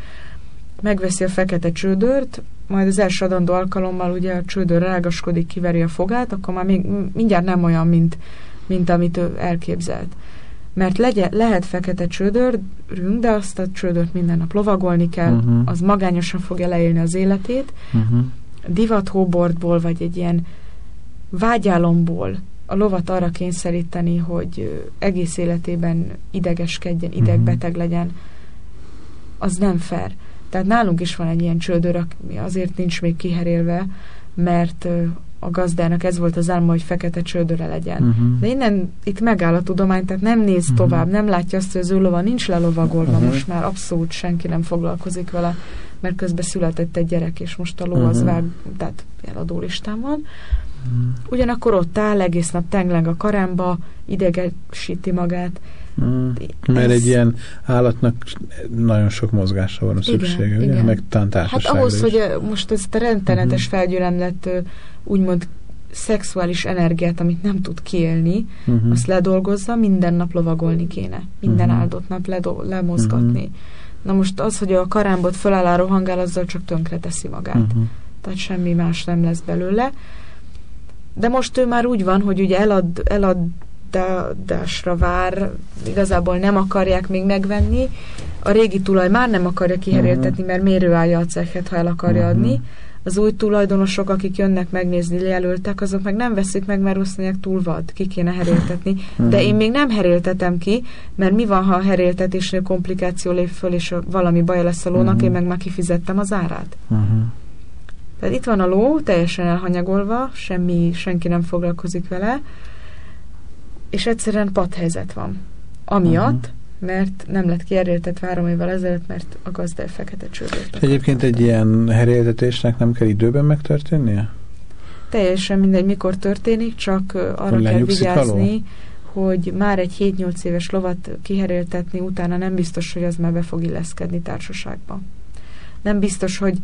megveszi a fekete csődört, majd az első adandó alkalommal ugye a csődör rágaskodik, kiveri a fogát, akkor már még, mindjárt nem olyan, mint, mint amit ő elképzelt. Mert legye, lehet fekete csődörünk, de azt a csődört minden nap lovagolni kell, uh-huh. az magányosan fogja leélni az életét, uh-huh divathóbordból, vagy egy ilyen vágyálomból a lovat arra kényszeríteni, hogy egész életében idegeskedjen, mhm. idegbeteg legyen, az nem fair. Tehát nálunk is van egy ilyen csődör, ami azért nincs még kiherélve, mert a gazdának ez volt az álma, hogy fekete csődöre legyen. Uh-huh. De innen itt megáll a tudomány, tehát nem néz uh-huh. tovább, nem látja azt, hogy az ő lova nincs lelovagolva, uh-huh. most már abszolút senki nem foglalkozik vele, mert közben született egy gyerek, és most a ló uh-huh. az mhm. vág, tehát eladó listán van. Uh-huh. Ugyanakkor ott áll, egész nap tengleng a karámba, idegesíti magát. Mm, mert egy ilyen állatnak nagyon sok mozgásra van a szüksége, igen, ugye? Igen. meg Hát ahhoz, is. hogy most ezt a rendtenetes uh-huh. felgyülemlett úgymond szexuális energiát, amit nem tud kiélni, uh-huh. azt ledolgozza, minden nap lovagolni kéne. Minden uh-huh. áldott nap ledo- lemozgatni. Uh-huh. Na most az, hogy a karámbot föláll rohangál, azzal csak tönkre teszi magát. Uh-huh. Tehát semmi más nem lesz belőle. De most ő már úgy van, hogy ugye elad, eladásra vár, igazából nem akarják még megvenni. A régi tulaj már nem akarja kiheréltetni, mert mérőállja a cechet, ha el akarja uh-huh. adni az új tulajdonosok, akik jönnek megnézni jelöltek, azok meg nem veszik meg, mert mondják, túl vad, ki kéne heréltetni. De én még nem heréltetem ki, mert mi van, ha a heréltetésnél komplikáció lép föl, és valami baj lesz a lónak, uh-huh. én meg már kifizettem az árát. Tehát itt van a ló, teljesen elhanyagolva, semmi, senki nem foglalkozik vele, és egyszerűen padhelyzet van. Amiatt, uh-huh mert nem lett kiheréltetve három évvel ezelőtt, mert a gazda fekete csődöt. Egyébként egy ilyen heréltetésnek nem kell időben megtörténnie? Teljesen mindegy, mikor történik, csak arra kell vigyázni, hogy már egy 7-8 éves lovat kiheréltetni utána nem biztos, hogy az már be fog illeszkedni társaságba. Nem biztos, hogy...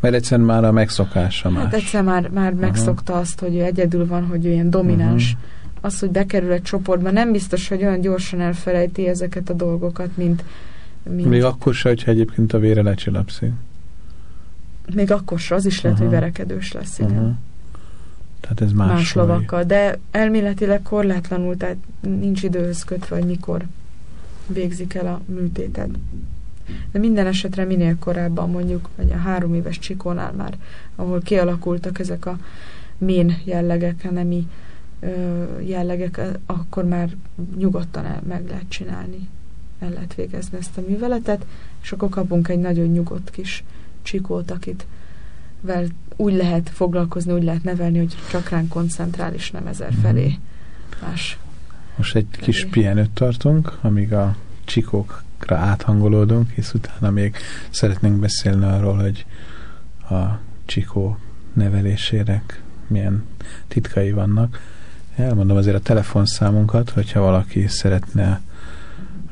Mert egyszerűen már a megszokása hát más. Hát egyszer már, már uh-huh. megszokta azt, hogy ő egyedül van, hogy ő ilyen domináns uh-huh az, hogy bekerül egy csoportba, nem biztos, hogy olyan gyorsan elfelejti ezeket a dolgokat, mint... mint Még akkor se, hogyha egyébként a vére lecsilapszik. Még akkor se, az is lehet, uh-huh. hogy verekedős lesz, igen. Uh-huh. Tehát ez más, más lovakkal, de elméletileg korlátlanul, tehát nincs időhöz kötve, hogy mikor végzik el a műtétet. De minden esetre minél korábban, mondjuk vagy a három éves csikónál már, ahol kialakultak ezek a mén jellegek, a nemi jellegek, akkor már nyugodtan el, meg lehet csinálni, el lehet végezni ezt a műveletet, és akkor kapunk egy nagyon nyugodt kis csikót, akit vel úgy lehet foglalkozni, úgy lehet nevelni, hogy csak ránk koncentrál, és nem ezer felé más. Most egy felé. kis pihenőt tartunk, amíg a csikókra áthangolódunk, és utána még szeretnénk beszélni arról, hogy a csikó nevelésének milyen titkai vannak. Elmondom azért a telefonszámunkat, hogyha valaki szeretne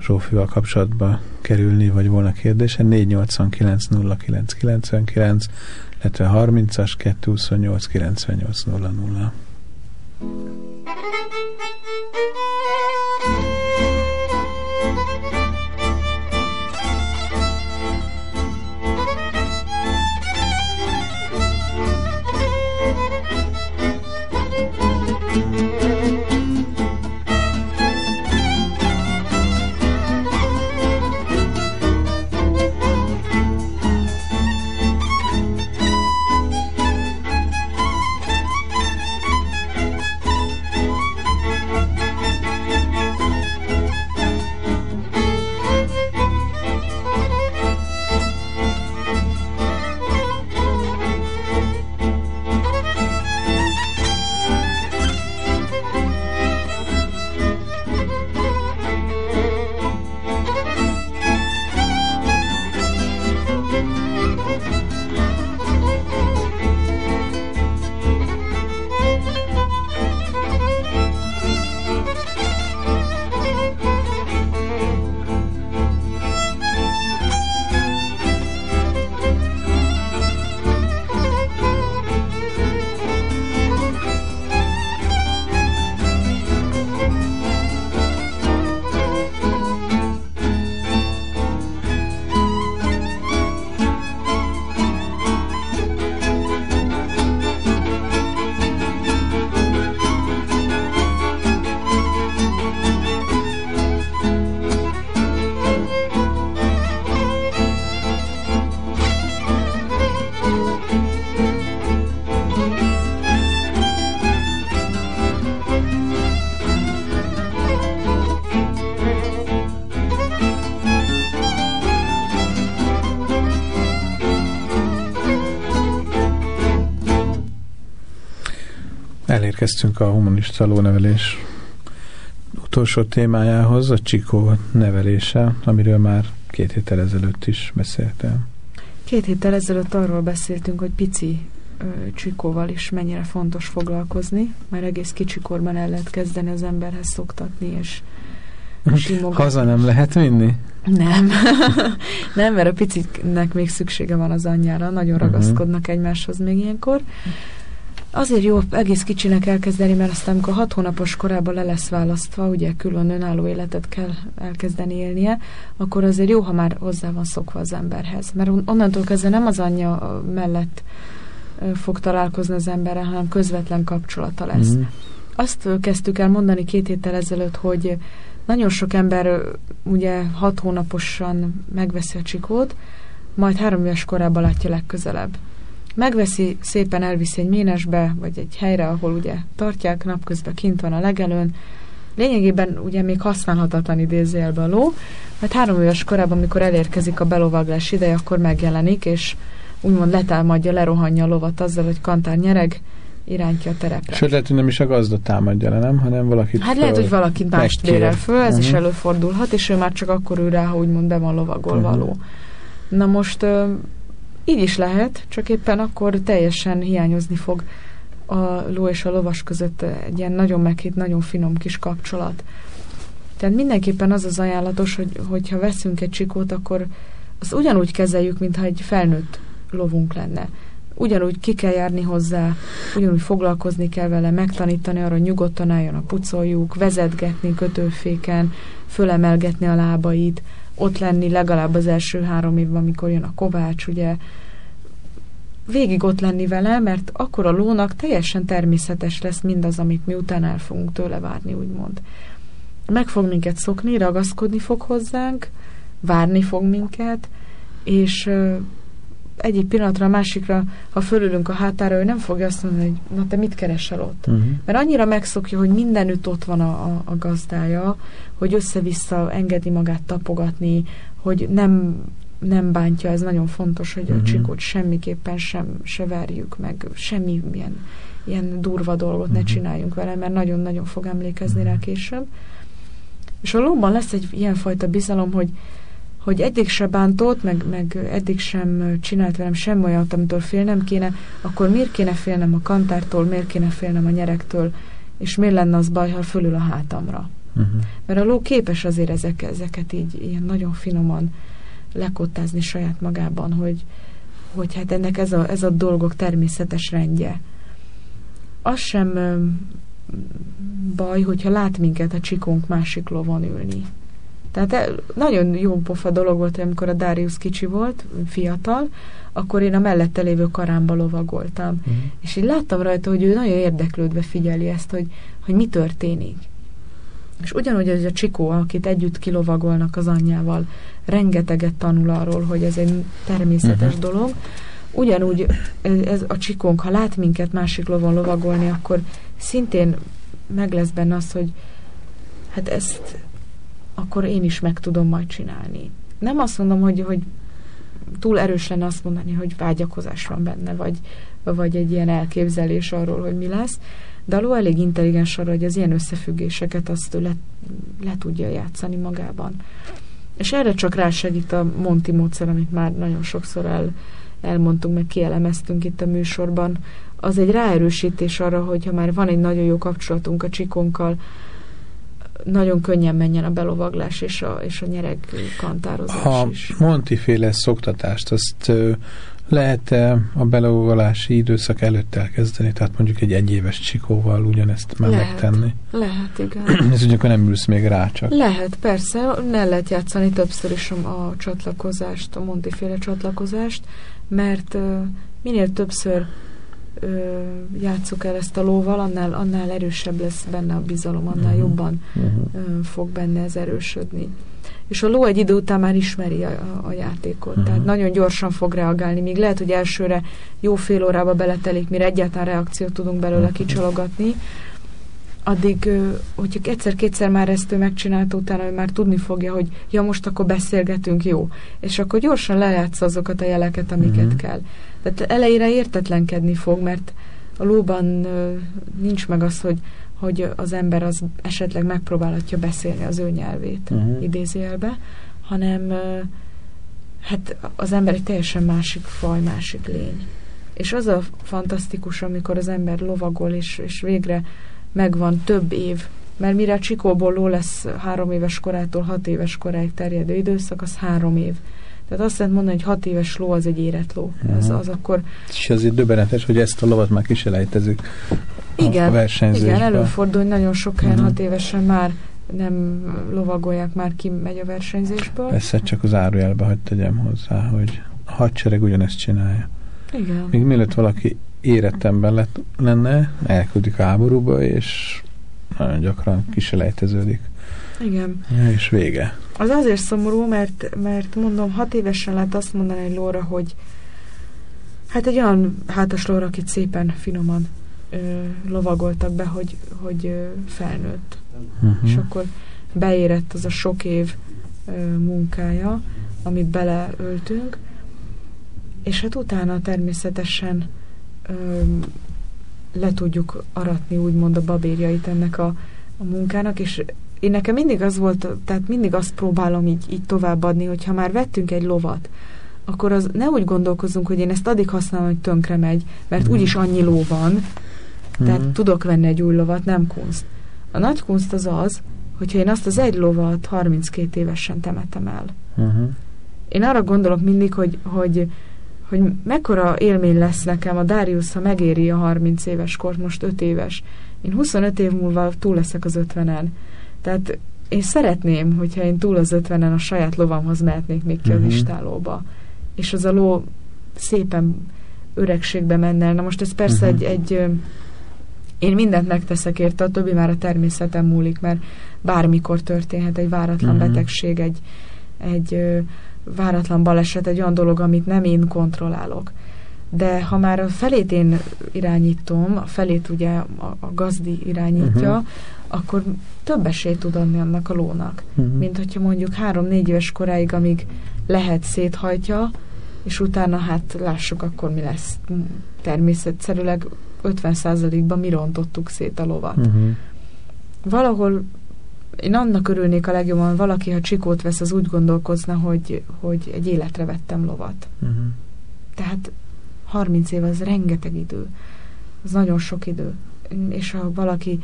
Zsófival kapcsolatba kerülni, vagy volna kérdése, 489 0999, illetve 30-as 228 98 00. elérkeztünk a humanista lónevelés utolsó témájához, a Csikó nevelése, amiről már két héttel ezelőtt is beszéltem. Két héttel ezelőtt arról beszéltünk, hogy pici ö, csikóval is mennyire fontos foglalkozni, mert egész kicsikorban el lehet kezdeni az emberhez szoktatni, és simogatni. Haza nem lehet vinni? Nem. nem, mert a piciknek még szüksége van az anyjára, nagyon mhm. ragaszkodnak uh-huh. egymáshoz még ilyenkor. Azért jó egész kicsinek elkezdeni, mert aztán amikor hat hónapos korában le lesz választva, ugye külön önálló életet kell elkezdeni élnie, akkor azért jó, ha már hozzá van szokva az emberhez. Mert onnantól kezdve nem az anyja mellett fog találkozni az emberrel, hanem közvetlen kapcsolata lesz. Mm. Azt kezdtük el mondani két héttel ezelőtt, hogy nagyon sok ember ugye hat hónaposan megveszi a csikót, majd három éves korában látja legközelebb megveszi, szépen elviszi egy ménesbe, vagy egy helyre, ahol ugye tartják, napközben kint van a legelőn, lényegében ugye még használhatatlan idézőjelbe a ló, mert három éves korában, amikor elérkezik a belovaglás ideje, akkor megjelenik, és úgymond letámadja, lerohanja a lovat azzal, hogy kantár nyereg, irányítja a terepre. Sőt, lehet, hogy nem is a gazda támadja le, nem? Hanem valakit Hát lehet, hogy valakit mást bérel föl, ez uh-huh. is mhm. előfordulhat, és ő már csak akkor ül rá, ha úgymond be van lovagolva uh-huh. ló. Na most így is lehet, csak éppen akkor teljesen hiányozni fog a ló és a lovas között egy ilyen nagyon meghitt, nagyon finom kis kapcsolat. Tehát mindenképpen az az ajánlatos, hogy, hogyha veszünk egy csikót, akkor azt ugyanúgy kezeljük, mintha egy felnőtt lovunk lenne. Ugyanúgy ki kell járni hozzá, ugyanúgy foglalkozni kell vele, megtanítani arra, hogy nyugodtan álljon a pucoljuk, vezetgetni kötőféken, fölemelgetni a lábait, ott lenni legalább az első három évben, amikor jön a kovács, ugye végig ott lenni vele, mert akkor a lónak teljesen természetes lesz mindaz, amit mi után el fogunk tőle várni, úgymond. Meg fog minket szokni, ragaszkodni fog hozzánk, várni fog minket, és egyik pillanatra a másikra, ha fölülünk a hátára, ő nem fogja azt mondani, hogy na te mit keresel ott? Uh-huh. Mert annyira megszokja, hogy mindenütt ott van a, a, a gazdája, hogy össze-vissza engedi magát tapogatni, hogy nem, nem bántja, ez nagyon fontos, hogy uh-huh. a mhm. csikót semmiképpen sem se verjük meg, semmi ilyen, ilyen durva dolgot uh-huh. ne mhm. csináljunk vele, mert nagyon-nagyon fog emlékezni uh-huh. rá később. És a lóban lesz egy ilyenfajta bizalom, hogy hogy eddig se bántott, meg, meg eddig sem csinált velem semmi olyat, amitől félnem kéne, akkor miért kéne félnem a kantártól, miért kéne félnem a nyerektől, és miért lenne az baj, ha fölül a hátamra. Uh-huh. Mert a ló képes azért ezek, ezeket így ilyen nagyon finoman lekottázni saját magában, hogy, hogy hát ennek ez a, ez a dolgok természetes rendje. Az sem baj, hogyha lát minket a csikónk másik lovon ülni. Tehát e, nagyon jó pofa dolog volt, amikor a Darius kicsi volt, fiatal, akkor én a mellette lévő karámba lovagoltam. Uh-huh. És így láttam rajta, hogy ő nagyon érdeklődve figyeli ezt, hogy, hogy mi történik. És ugyanúgy ez a Csikó, akit együtt kilovagolnak az anyjával, rengeteget tanul arról, hogy ez egy természetes uh-huh. dolog. Ugyanúgy ez a Csikónk, ha lát minket másik lovon lovagolni, akkor szintén meg lesz benne az, hogy hát ezt akkor én is meg tudom majd csinálni. Nem azt mondom, hogy, hogy túl erős lenne azt mondani, hogy vágyakozás van benne, vagy, vagy egy ilyen elképzelés arról, hogy mi lesz, de a ló elég intelligens arra, hogy az ilyen összefüggéseket azt le, le tudja játszani magában. És erre csak rásegít a Monti módszer, amit már nagyon sokszor el, elmondtunk, meg kielemeztünk itt a műsorban. Az egy ráerősítés arra, hogy ha már van egy nagyon jó kapcsolatunk a csikonkkal, nagyon könnyen menjen a belovaglás és a, és a nyereg kantározás ha is. Ha Monti-féle szoktatást, azt lehet-e a belovagolási időszak előtt elkezdeni, tehát mondjuk egy egyéves csikóval ugyanezt már lehet, megtenni? Lehet, igen. Ez ugyanakkor nem ülsz még rá csak. Lehet, persze, ne lehet játszani többször is a csatlakozást, a Monti-féle csatlakozást, mert minél többször ö, játsszuk el ezt a lóval, annál, annál erősebb lesz benne a bizalom, annál uh-huh. jobban uh-huh. Ö, fog benne ez erősödni. És a ló egy idő után már ismeri a, a, a játékot, uh-huh. tehát nagyon gyorsan fog reagálni, míg lehet, hogy elsőre jó fél órába beletelik, mire egyáltalán reakciót tudunk belőle uh-huh. kicsalogatni, addig, hogyha egyszer-kétszer már ezt ő megcsinálta, utána ő már tudni fogja, hogy ja, most akkor beszélgetünk, jó. És akkor gyorsan lejátsz azokat a jeleket, amiket uh-huh. kell. Tehát elejére értetlenkedni fog, mert a lóban nincs meg az, hogy, hogy az ember az esetleg megpróbálhatja beszélni az ő nyelvét uh-huh. idézőjelbe, hanem hát az ember egy teljesen másik faj, másik lény. És az a fantasztikus, amikor az ember lovagol, és, és végre megvan több év, mert mire a csikóból ló lesz három éves korától hat éves koráig terjedő időszak, az három év. Tehát azt lehet mondani, hogy hat éves ló az egy érett ló. Uh-huh. Az, az akkor... És azért döbbenetes, hogy ezt a lovat már kiselejtezik igen, a versenyzésben. Igen, előfordul, hogy nagyon sok helyen uh-huh. hat évesen már nem lovagolják, már ki megy a versenyzésből. Persze, csak az árujelbe, hogy tegyem hozzá, hogy a hadsereg ugyanezt csinálja. Igen. Még mielőtt valaki érettemben lett, lenne, elküldik a háborúba, és nagyon gyakran kiselejteződik. Igen. Ja, és vége. Az azért szomorú, mert, mert mondom, hat évesen lehet azt mondani egy lóra, hogy hát egy olyan hátas lóra, akit szépen, finoman ö, lovagoltak be, hogy, hogy ö, felnőtt. Uh-huh. És akkor beérett az a sok év ö, munkája, amit beleöltünk, és hát utána természetesen ö, le tudjuk aratni úgymond a babérjait ennek a, a munkának, és én nekem mindig az volt, tehát mindig azt próbálom így, így továbbadni, hogy ha már vettünk egy lovat, akkor az ne úgy gondolkozunk, hogy én ezt addig használom, hogy tönkre megy, mert mm. úgyis annyi ló van, tehát mm. tudok venni egy új lovat, nem kunst. A nagy kunst az az, hogyha én azt az egy lovat 32 évesen temetem el. Mm-hmm. Én arra gondolok mindig, hogy, hogy hogy mekkora élmény lesz nekem a Darius, ha megéri a 30 éves kort, most 5 éves. Én 25 év múlva túl leszek az 50-en. Tehát én szeretném, hogyha én túl az 50-en a saját lovamhoz mehetnék még ki uh-huh. az mhm. istálóba. És az a ló szépen öregségbe menne. Na most ez persze uh-huh. egy, egy én mindent megteszek érte, a többi már a természetem múlik, mert bármikor történhet egy váratlan uh-huh. betegség, egy, egy váratlan baleset egy olyan dolog, amit nem én kontrollálok. De ha már a felét én irányítom, a felét ugye a, a gazdi irányítja, uh-huh. akkor több esélyt tud adni annak a lónak. Uh-huh. Mint hogyha mondjuk három-négy éves koráig, amíg lehet széthajtja, és utána hát lássuk akkor mi lesz. Természetszerűleg 50%-ban mi rontottuk szét a lovat. Uh-huh. Valahol én annak örülnék a legjobban, valaki, ha csikót vesz, az úgy gondolkozna, hogy, hogy egy életre vettem lovat. Uh-huh. Tehát 30 év az rengeteg idő. Az nagyon sok idő. És ha valaki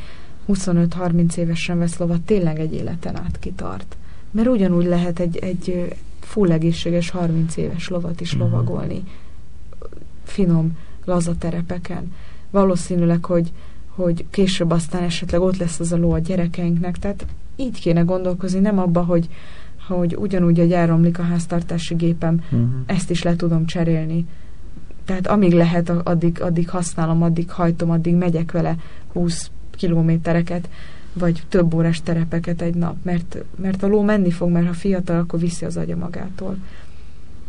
25-30 évesen vesz lovat, tényleg egy életen át kitart. Mert ugyanúgy lehet egy, egy full egészséges 30 éves lovat is uh-huh. lovagolni. Finom, laza terepeken. Valószínűleg, hogy, hogy később aztán esetleg ott lesz az a ló a gyerekeinknek, tehát így kéne gondolkozni, nem abba, hogy, hogy ugyanúgy, hogy elromlik a háztartási gépem, uh-huh. ezt is le tudom cserélni. Tehát amíg lehet, addig, addig használom, addig hajtom, addig megyek vele 20 kilométereket, vagy több órás terepeket egy nap, mert, mert a ló menni fog, mert ha fiatal, akkor viszi az agya magától.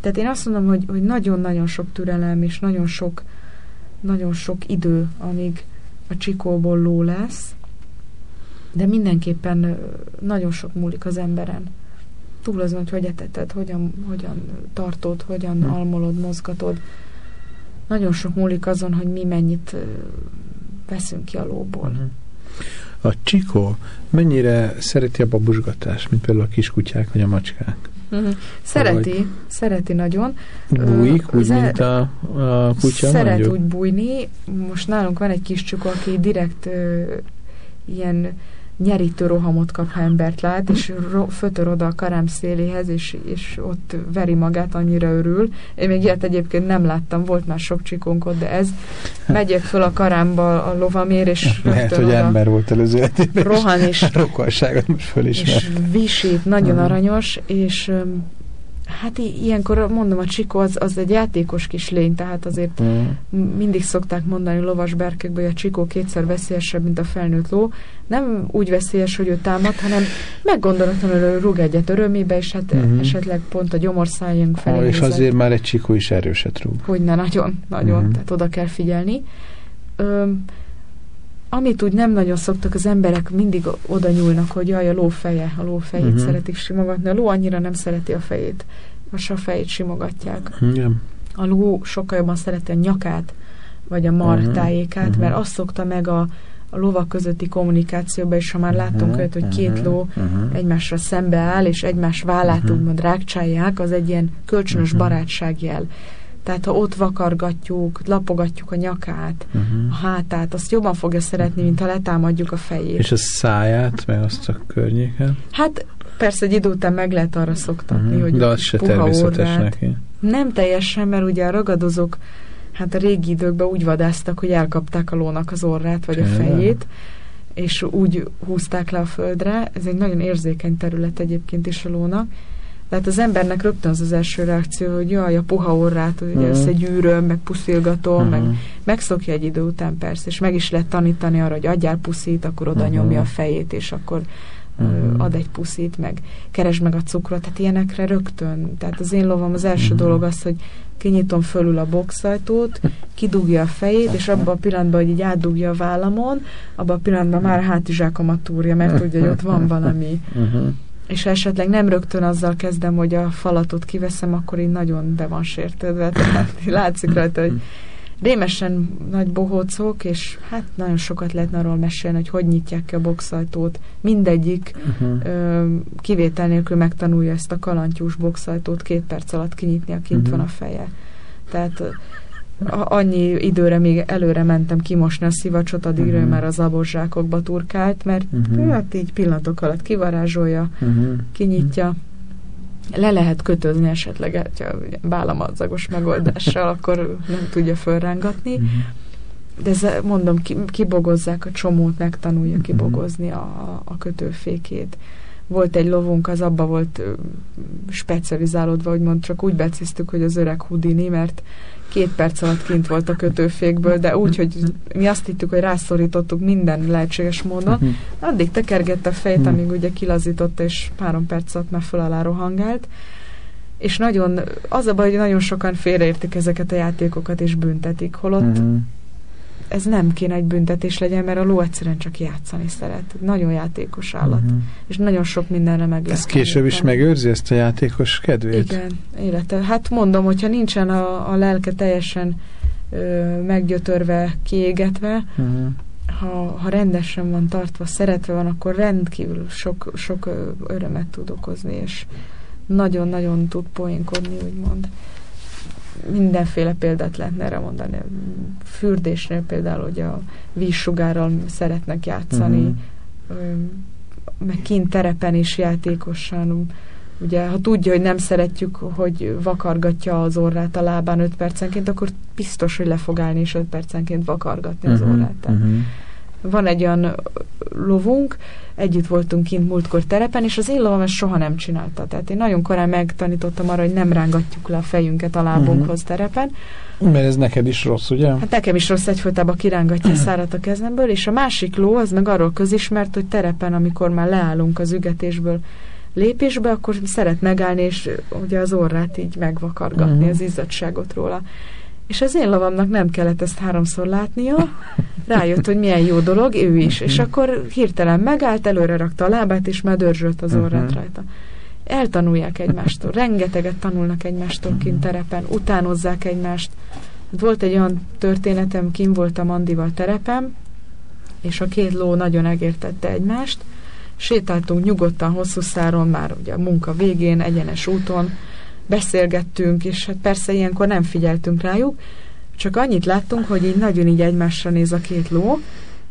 Tehát én azt mondom, hogy, hogy nagyon-nagyon sok türelem, és nagyon sok, nagyon sok idő, amíg a csikóból ló lesz, de mindenképpen nagyon sok múlik az emberen. Túl azon, hogy hogy eteted, hogyan, hogyan tartod, hogyan hm. almolod, mozgatod. Nagyon sok múlik azon, hogy mi mennyit veszünk ki a lóból. Uh-huh. A csikó mennyire szereti a babusgatást, mint például a kiskutyák vagy a macskák? Uh-huh. Szereti, vagy szereti nagyon. Bújik, úgy, Zer- mint a, a kutya, Szeret mondjuk? úgy bújni. Most nálunk van egy kis csukó, aki direkt uh, ilyen nyerítő rohamot kap, ha embert lát, és ro- fötör oda a karám széléhez, és, és ott veri magát, annyira örül. Én még ilyet egyébként nem láttam, volt már sok csikónkot, de ez megyek föl a karámba a lovamér, és Lehet, hogy ember volt előző életében. Rohan, és, rokonságot most fölismer. És visít, nagyon aranyos, és Hát ilyenkor mondom, a Csikó az, az egy játékos kis lény, tehát azért mm. mindig szokták mondani lovas berkekben, hogy a Csikó kétszer veszélyesebb, mint a felnőtt ló. Nem úgy veszélyes, hogy ő támad, hanem meggondolatlanul rúg egyet örömébe, és hát mm-hmm. esetleg pont a gyomorszájunk felé. Ah, és azért már egy Csikó is erőset rúg. Hogyne, nagyon, nagyon, mm-hmm. tehát oda kell figyelni. Öm, amit úgy nem nagyon szoktak az emberek, mindig oda nyúlnak, hogy jaj, a ló feje, a ló fejét uh-huh. szeretik simogatni. A ló annyira nem szereti a fejét, most a fejét simogatják. Igen. A ló sokkal jobban szereti a nyakát, vagy a mar uh-huh. tájékát, uh-huh. mert azt szokta meg a, a lovak közötti kommunikációban, és ha már láttunk olyat, hogy két ló uh-huh. egymásra szembe áll, és egymás vállát uh-huh. úgymond rákcsálják, az egy ilyen kölcsönös uh-huh. barátságjel. Tehát ha ott vakargatjuk, lapogatjuk a nyakát, uh-huh. a hátát, azt jobban fogja szeretni, uh-huh. mint ha letámadjuk a fejét. És a száját, meg azt a környéken? Hát persze egy idő után meg lehet arra szoktatni, uh-huh. hogy De az se természetes neki. Nem teljesen, mert ugye a ragadozók hát a régi időkben úgy vadáztak, hogy elkapták a lónak az orrát, vagy Tényleg? a fejét, és úgy húzták le a földre. Ez egy nagyon érzékeny terület egyébként is a lónak tehát az embernek rögtön az az első reakció, hogy jaj, a puha orrát, hogy uh-huh. összegyűröm, meg puszilgatom, uh-huh. meg megszokja egy idő után persze, és meg is lehet tanítani arra, hogy adjál puszit, akkor oda uh-huh. nyomja a fejét, és akkor uh-huh. ad egy puszit, meg keresd meg a cukrot, tehát ilyenekre rögtön. Tehát az én lovam az első uh-huh. dolog az, hogy kinyitom fölül a boxajtót, kidugja a fejét, és abban a pillanatban, hogy így átdugja a vállamon, abban a pillanatban már a hátizsákomat túrja, mert tudja, hogy ott van valami. Uh-huh és esetleg nem rögtön azzal kezdem, hogy a falatot kiveszem, akkor így nagyon be van sértődve. Tehát látszik rajta, hogy rémesen nagy bohócok, és hát nagyon sokat lehetne arról mesélni, hogy hogy nyitják ki a boxajtót. Mindegyik uh-huh. ö, kivétel nélkül megtanulja ezt a kalantyús boxajtót két perc alatt kinyitni, a kint uh-huh. van a feje. Tehát annyi időre még előre mentem kimosni a szivacsot, addig uh-huh. már az abozsákokba turkált, mert uh-huh. hát így pillanatok alatt kivarázsolja, uh-huh. kinyitja. Le lehet kötözni esetleg, ha bálamadzagos megoldással, akkor nem tudja fölrángatni. Uh-huh. De ez, mondom, kibogozzák a csomót, megtanulja uh-huh. kibogozni a, a kötőfékét volt egy lovunk, az abba volt specializálódva, hogy mond, csak úgy beciztük, hogy az öreg Houdini, mert két perc alatt kint volt a kötőfékből, de úgy, hogy mi azt hittük, hogy rászorítottuk minden lehetséges módon. Mhm. Addig tekergette a fejét, mhm. amíg ugye kilazította, és három perc alatt már föl alá rohangált. És nagyon, az a baj, hogy nagyon sokan félreértik ezeket a játékokat, és büntetik, holott uh-huh ez nem kéne egy büntetés legyen, mert a ló egyszerűen csak játszani szeret. Nagyon játékos állat. Uh-huh. És nagyon sok mindenre meg. Ez később is megőrzi ezt a játékos kedvét? Igen, élete. Hát mondom, hogyha nincsen a, a lelke teljesen ö, meggyötörve, kiégetve, uh-huh. ha, ha rendesen van tartva, szeretve van, akkor rendkívül sok, sok örömet tud okozni, és nagyon-nagyon tud poénkodni, úgymond mindenféle példát lehetne erre mondani. Fürdésnél például, hogy a vízsugárral szeretnek játszani, uh-huh. meg kint terepen is játékosan. Ugye, ha tudja, hogy nem szeretjük, hogy vakargatja az orrát a lábán 5 percenként, akkor biztos, hogy le fog állni és 5 percenként vakargatni uh-huh. az orrát. Tehát uh-huh van egy olyan lovunk, együtt voltunk kint múltkor terepen, és az én lovam ezt soha nem csinálta. Tehát én nagyon korán megtanítottam arra, hogy nem rángatjuk le a fejünket a lábunkhoz uh-huh. terepen. Mert ez neked is rossz, ugye? Hát nekem is rossz, egyfolytában kirángatja a szárat a kezemből, és a másik ló az meg arról közismert, hogy terepen, amikor már leállunk az ügetésből lépésbe, akkor szeret megállni, és ugye az orrát így megvakargatni, uh-huh. az izzadságot róla. És az én lovamnak nem kellett ezt háromszor látnia, rájött, hogy milyen jó dolog, ő is. És akkor hirtelen megállt, előre rakta a lábát, és már dörzsölt az orrát uh-huh. rajta. Eltanulják egymástól, rengeteget tanulnak egymástól kint terepen, utánozzák egymást. Volt egy olyan történetem, kim voltam Andival terepen, és a két ló nagyon egértette egymást. Sétáltunk nyugodtan, hosszú száron, már ugye a munka végén, egyenes úton, beszélgettünk, és hát persze ilyenkor nem figyeltünk rájuk, csak annyit láttunk, hogy így nagyon így egymásra néz a két ló,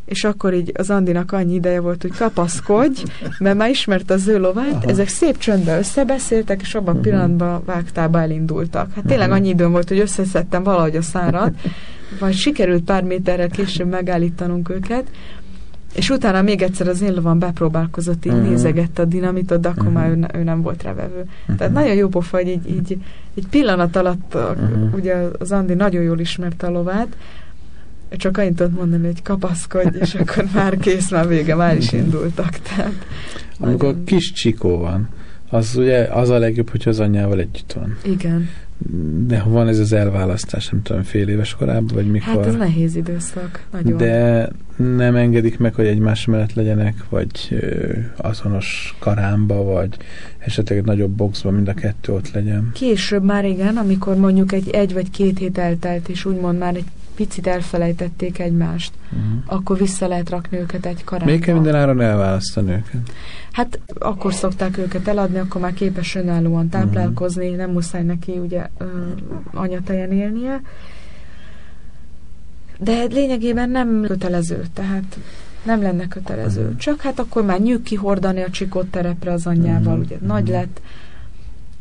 és akkor így az Andinak annyi ideje volt, hogy kapaszkodj, mert már ismert az ő lovát, Aha. ezek szép csöndben összebeszéltek, és abban a uh-huh. pillanatban vágtába elindultak. Hát tényleg annyi időm volt, hogy összeszedtem valahogy a szárat, vagy sikerült pár méterrel később megállítanunk őket, és utána még egyszer az én lovam bepróbálkozott, így uh-huh. nézegette a dinamitot, de akkor uh-huh. már ő, ő nem volt revevő. Uh-huh. Tehát nagyon jó pofa, hogy így, így egy pillanat alatt uh-huh. ugye az Andi nagyon jól ismerte a lovát, csak annyit tudott mondani, hogy kapaszkodj, és akkor már kész, már vége, már is indultak. Tehát Amikor nagyon... kis csikó van, az ugye az a legjobb, hogyha az anyjával együtt van. Igen de ha van ez az elválasztás, nem tudom, fél éves korában, vagy mikor. Hát ez nehéz időszak, nagyon. De nem engedik meg, hogy egymás mellett legyenek, vagy azonos karámba, vagy esetleg egy nagyobb boxban mind a kettő ott legyen. Később már igen, amikor mondjuk egy egy vagy két hét eltelt, és úgymond már egy picit elfelejtették egymást, uh-huh. akkor vissza lehet rakni őket egy karámba. Még kell minden áron elválasztani őket? Hát akkor szokták őket eladni, akkor már képes önállóan táplálkozni, uh-huh. nem muszáj neki ugye uh, anyatejen élnie. De lényegében nem kötelező, tehát nem lenne kötelező. Uh-huh. Csak hát akkor már nyűg kihordani a csikot terepre az anyjával, uh-huh. ugye nagy lett,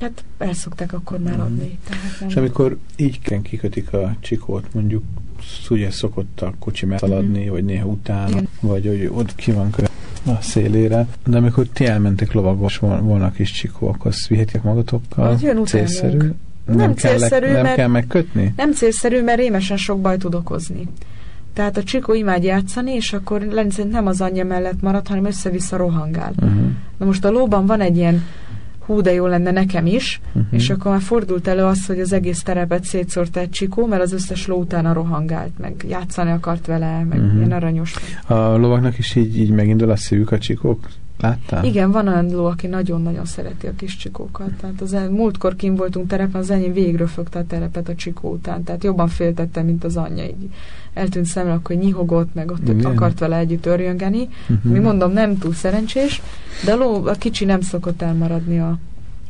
Hát el szokták akkor már adni. Tehát nem... És amikor így kikötik a csikót, mondjuk ugye szokott a kocsi megszaladni, mm-hmm. vagy néha utána, Igen. vagy hogy ott ki van követ a szélére. De amikor ti elmentek lovagos, volna kis csikó, akkor azt magatokkal? Hát jön célszerű? Nem, nem célszerű, kell, nem mert, kell megkötni? Nem célszerű, mert rémesen sok baj tud okozni. Tehát a csikó imád játszani, és akkor nem az anyja mellett marad, hanem össze-vissza rohangál. Uh-huh. Na most a lóban van egy ilyen hú, de jó lenne nekem is, uh-huh. és akkor már fordult elő az, hogy az egész terepet szétszórta egy csikó, mert az összes ló utána rohangált, meg játszani akart vele, meg uh-huh. ilyen aranyos. A lovaknak is így, így megindul a szívük a csikók? Láttál? Igen, van olyan ló, aki nagyon-nagyon szereti a kis csikókat. Tehát az el, múltkor kim voltunk terepen, az enyém végről fogta a terepet a csikó után. Tehát jobban féltette, mint az anyja. Így eltűnt szemre, akkor nyihogott, meg ott Igen. akart vele együtt örjöngeni. Uh-huh. Mi mondom, nem túl szerencsés, de a, ló, a kicsi nem szokott elmaradni a,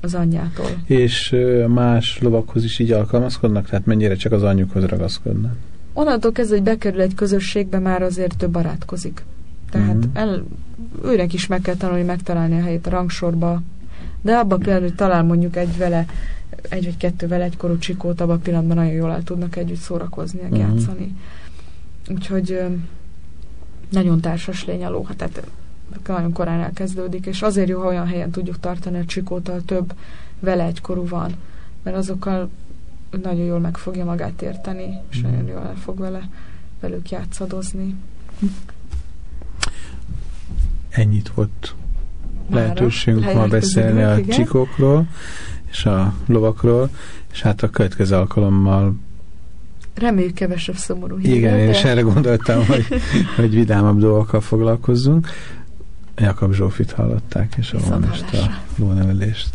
az anyjától. És más lovakhoz is így alkalmazkodnak? Tehát mennyire csak az anyjukhoz ragaszkodnak? Onnantól kezdve, hogy bekerül egy közösségbe, már azért több barátkozik. Tehát uh-huh. el, őnek is meg kell tanulni megtalálni a helyét a rangsorba, de abban például, hogy talál mondjuk egy vele, egy vagy kettő vele egykorú csikót, abban a pillanatban nagyon jól el tudnak együtt szórakozni, uh-huh. játszani. Úgyhogy nagyon társas lény a ló, hát tehát nagyon korán elkezdődik, és azért jó, ha olyan helyen tudjuk tartani a csikót, több vele egykorú van, mert azokkal nagyon jól meg fogja magát érteni, és nagyon jól el fog vele velük játszadozni. Ennyit volt lehetőségünk ma beszélni a igen. csikókról és a lovakról, és hát a következő alkalommal Reméljük kevesebb szomorú hírrel. Igen, én is erre gondoltam, hogy, hogy vidámabb dolgokkal foglalkozzunk. Jakab Zsófit hallották, és a most a lónevelést.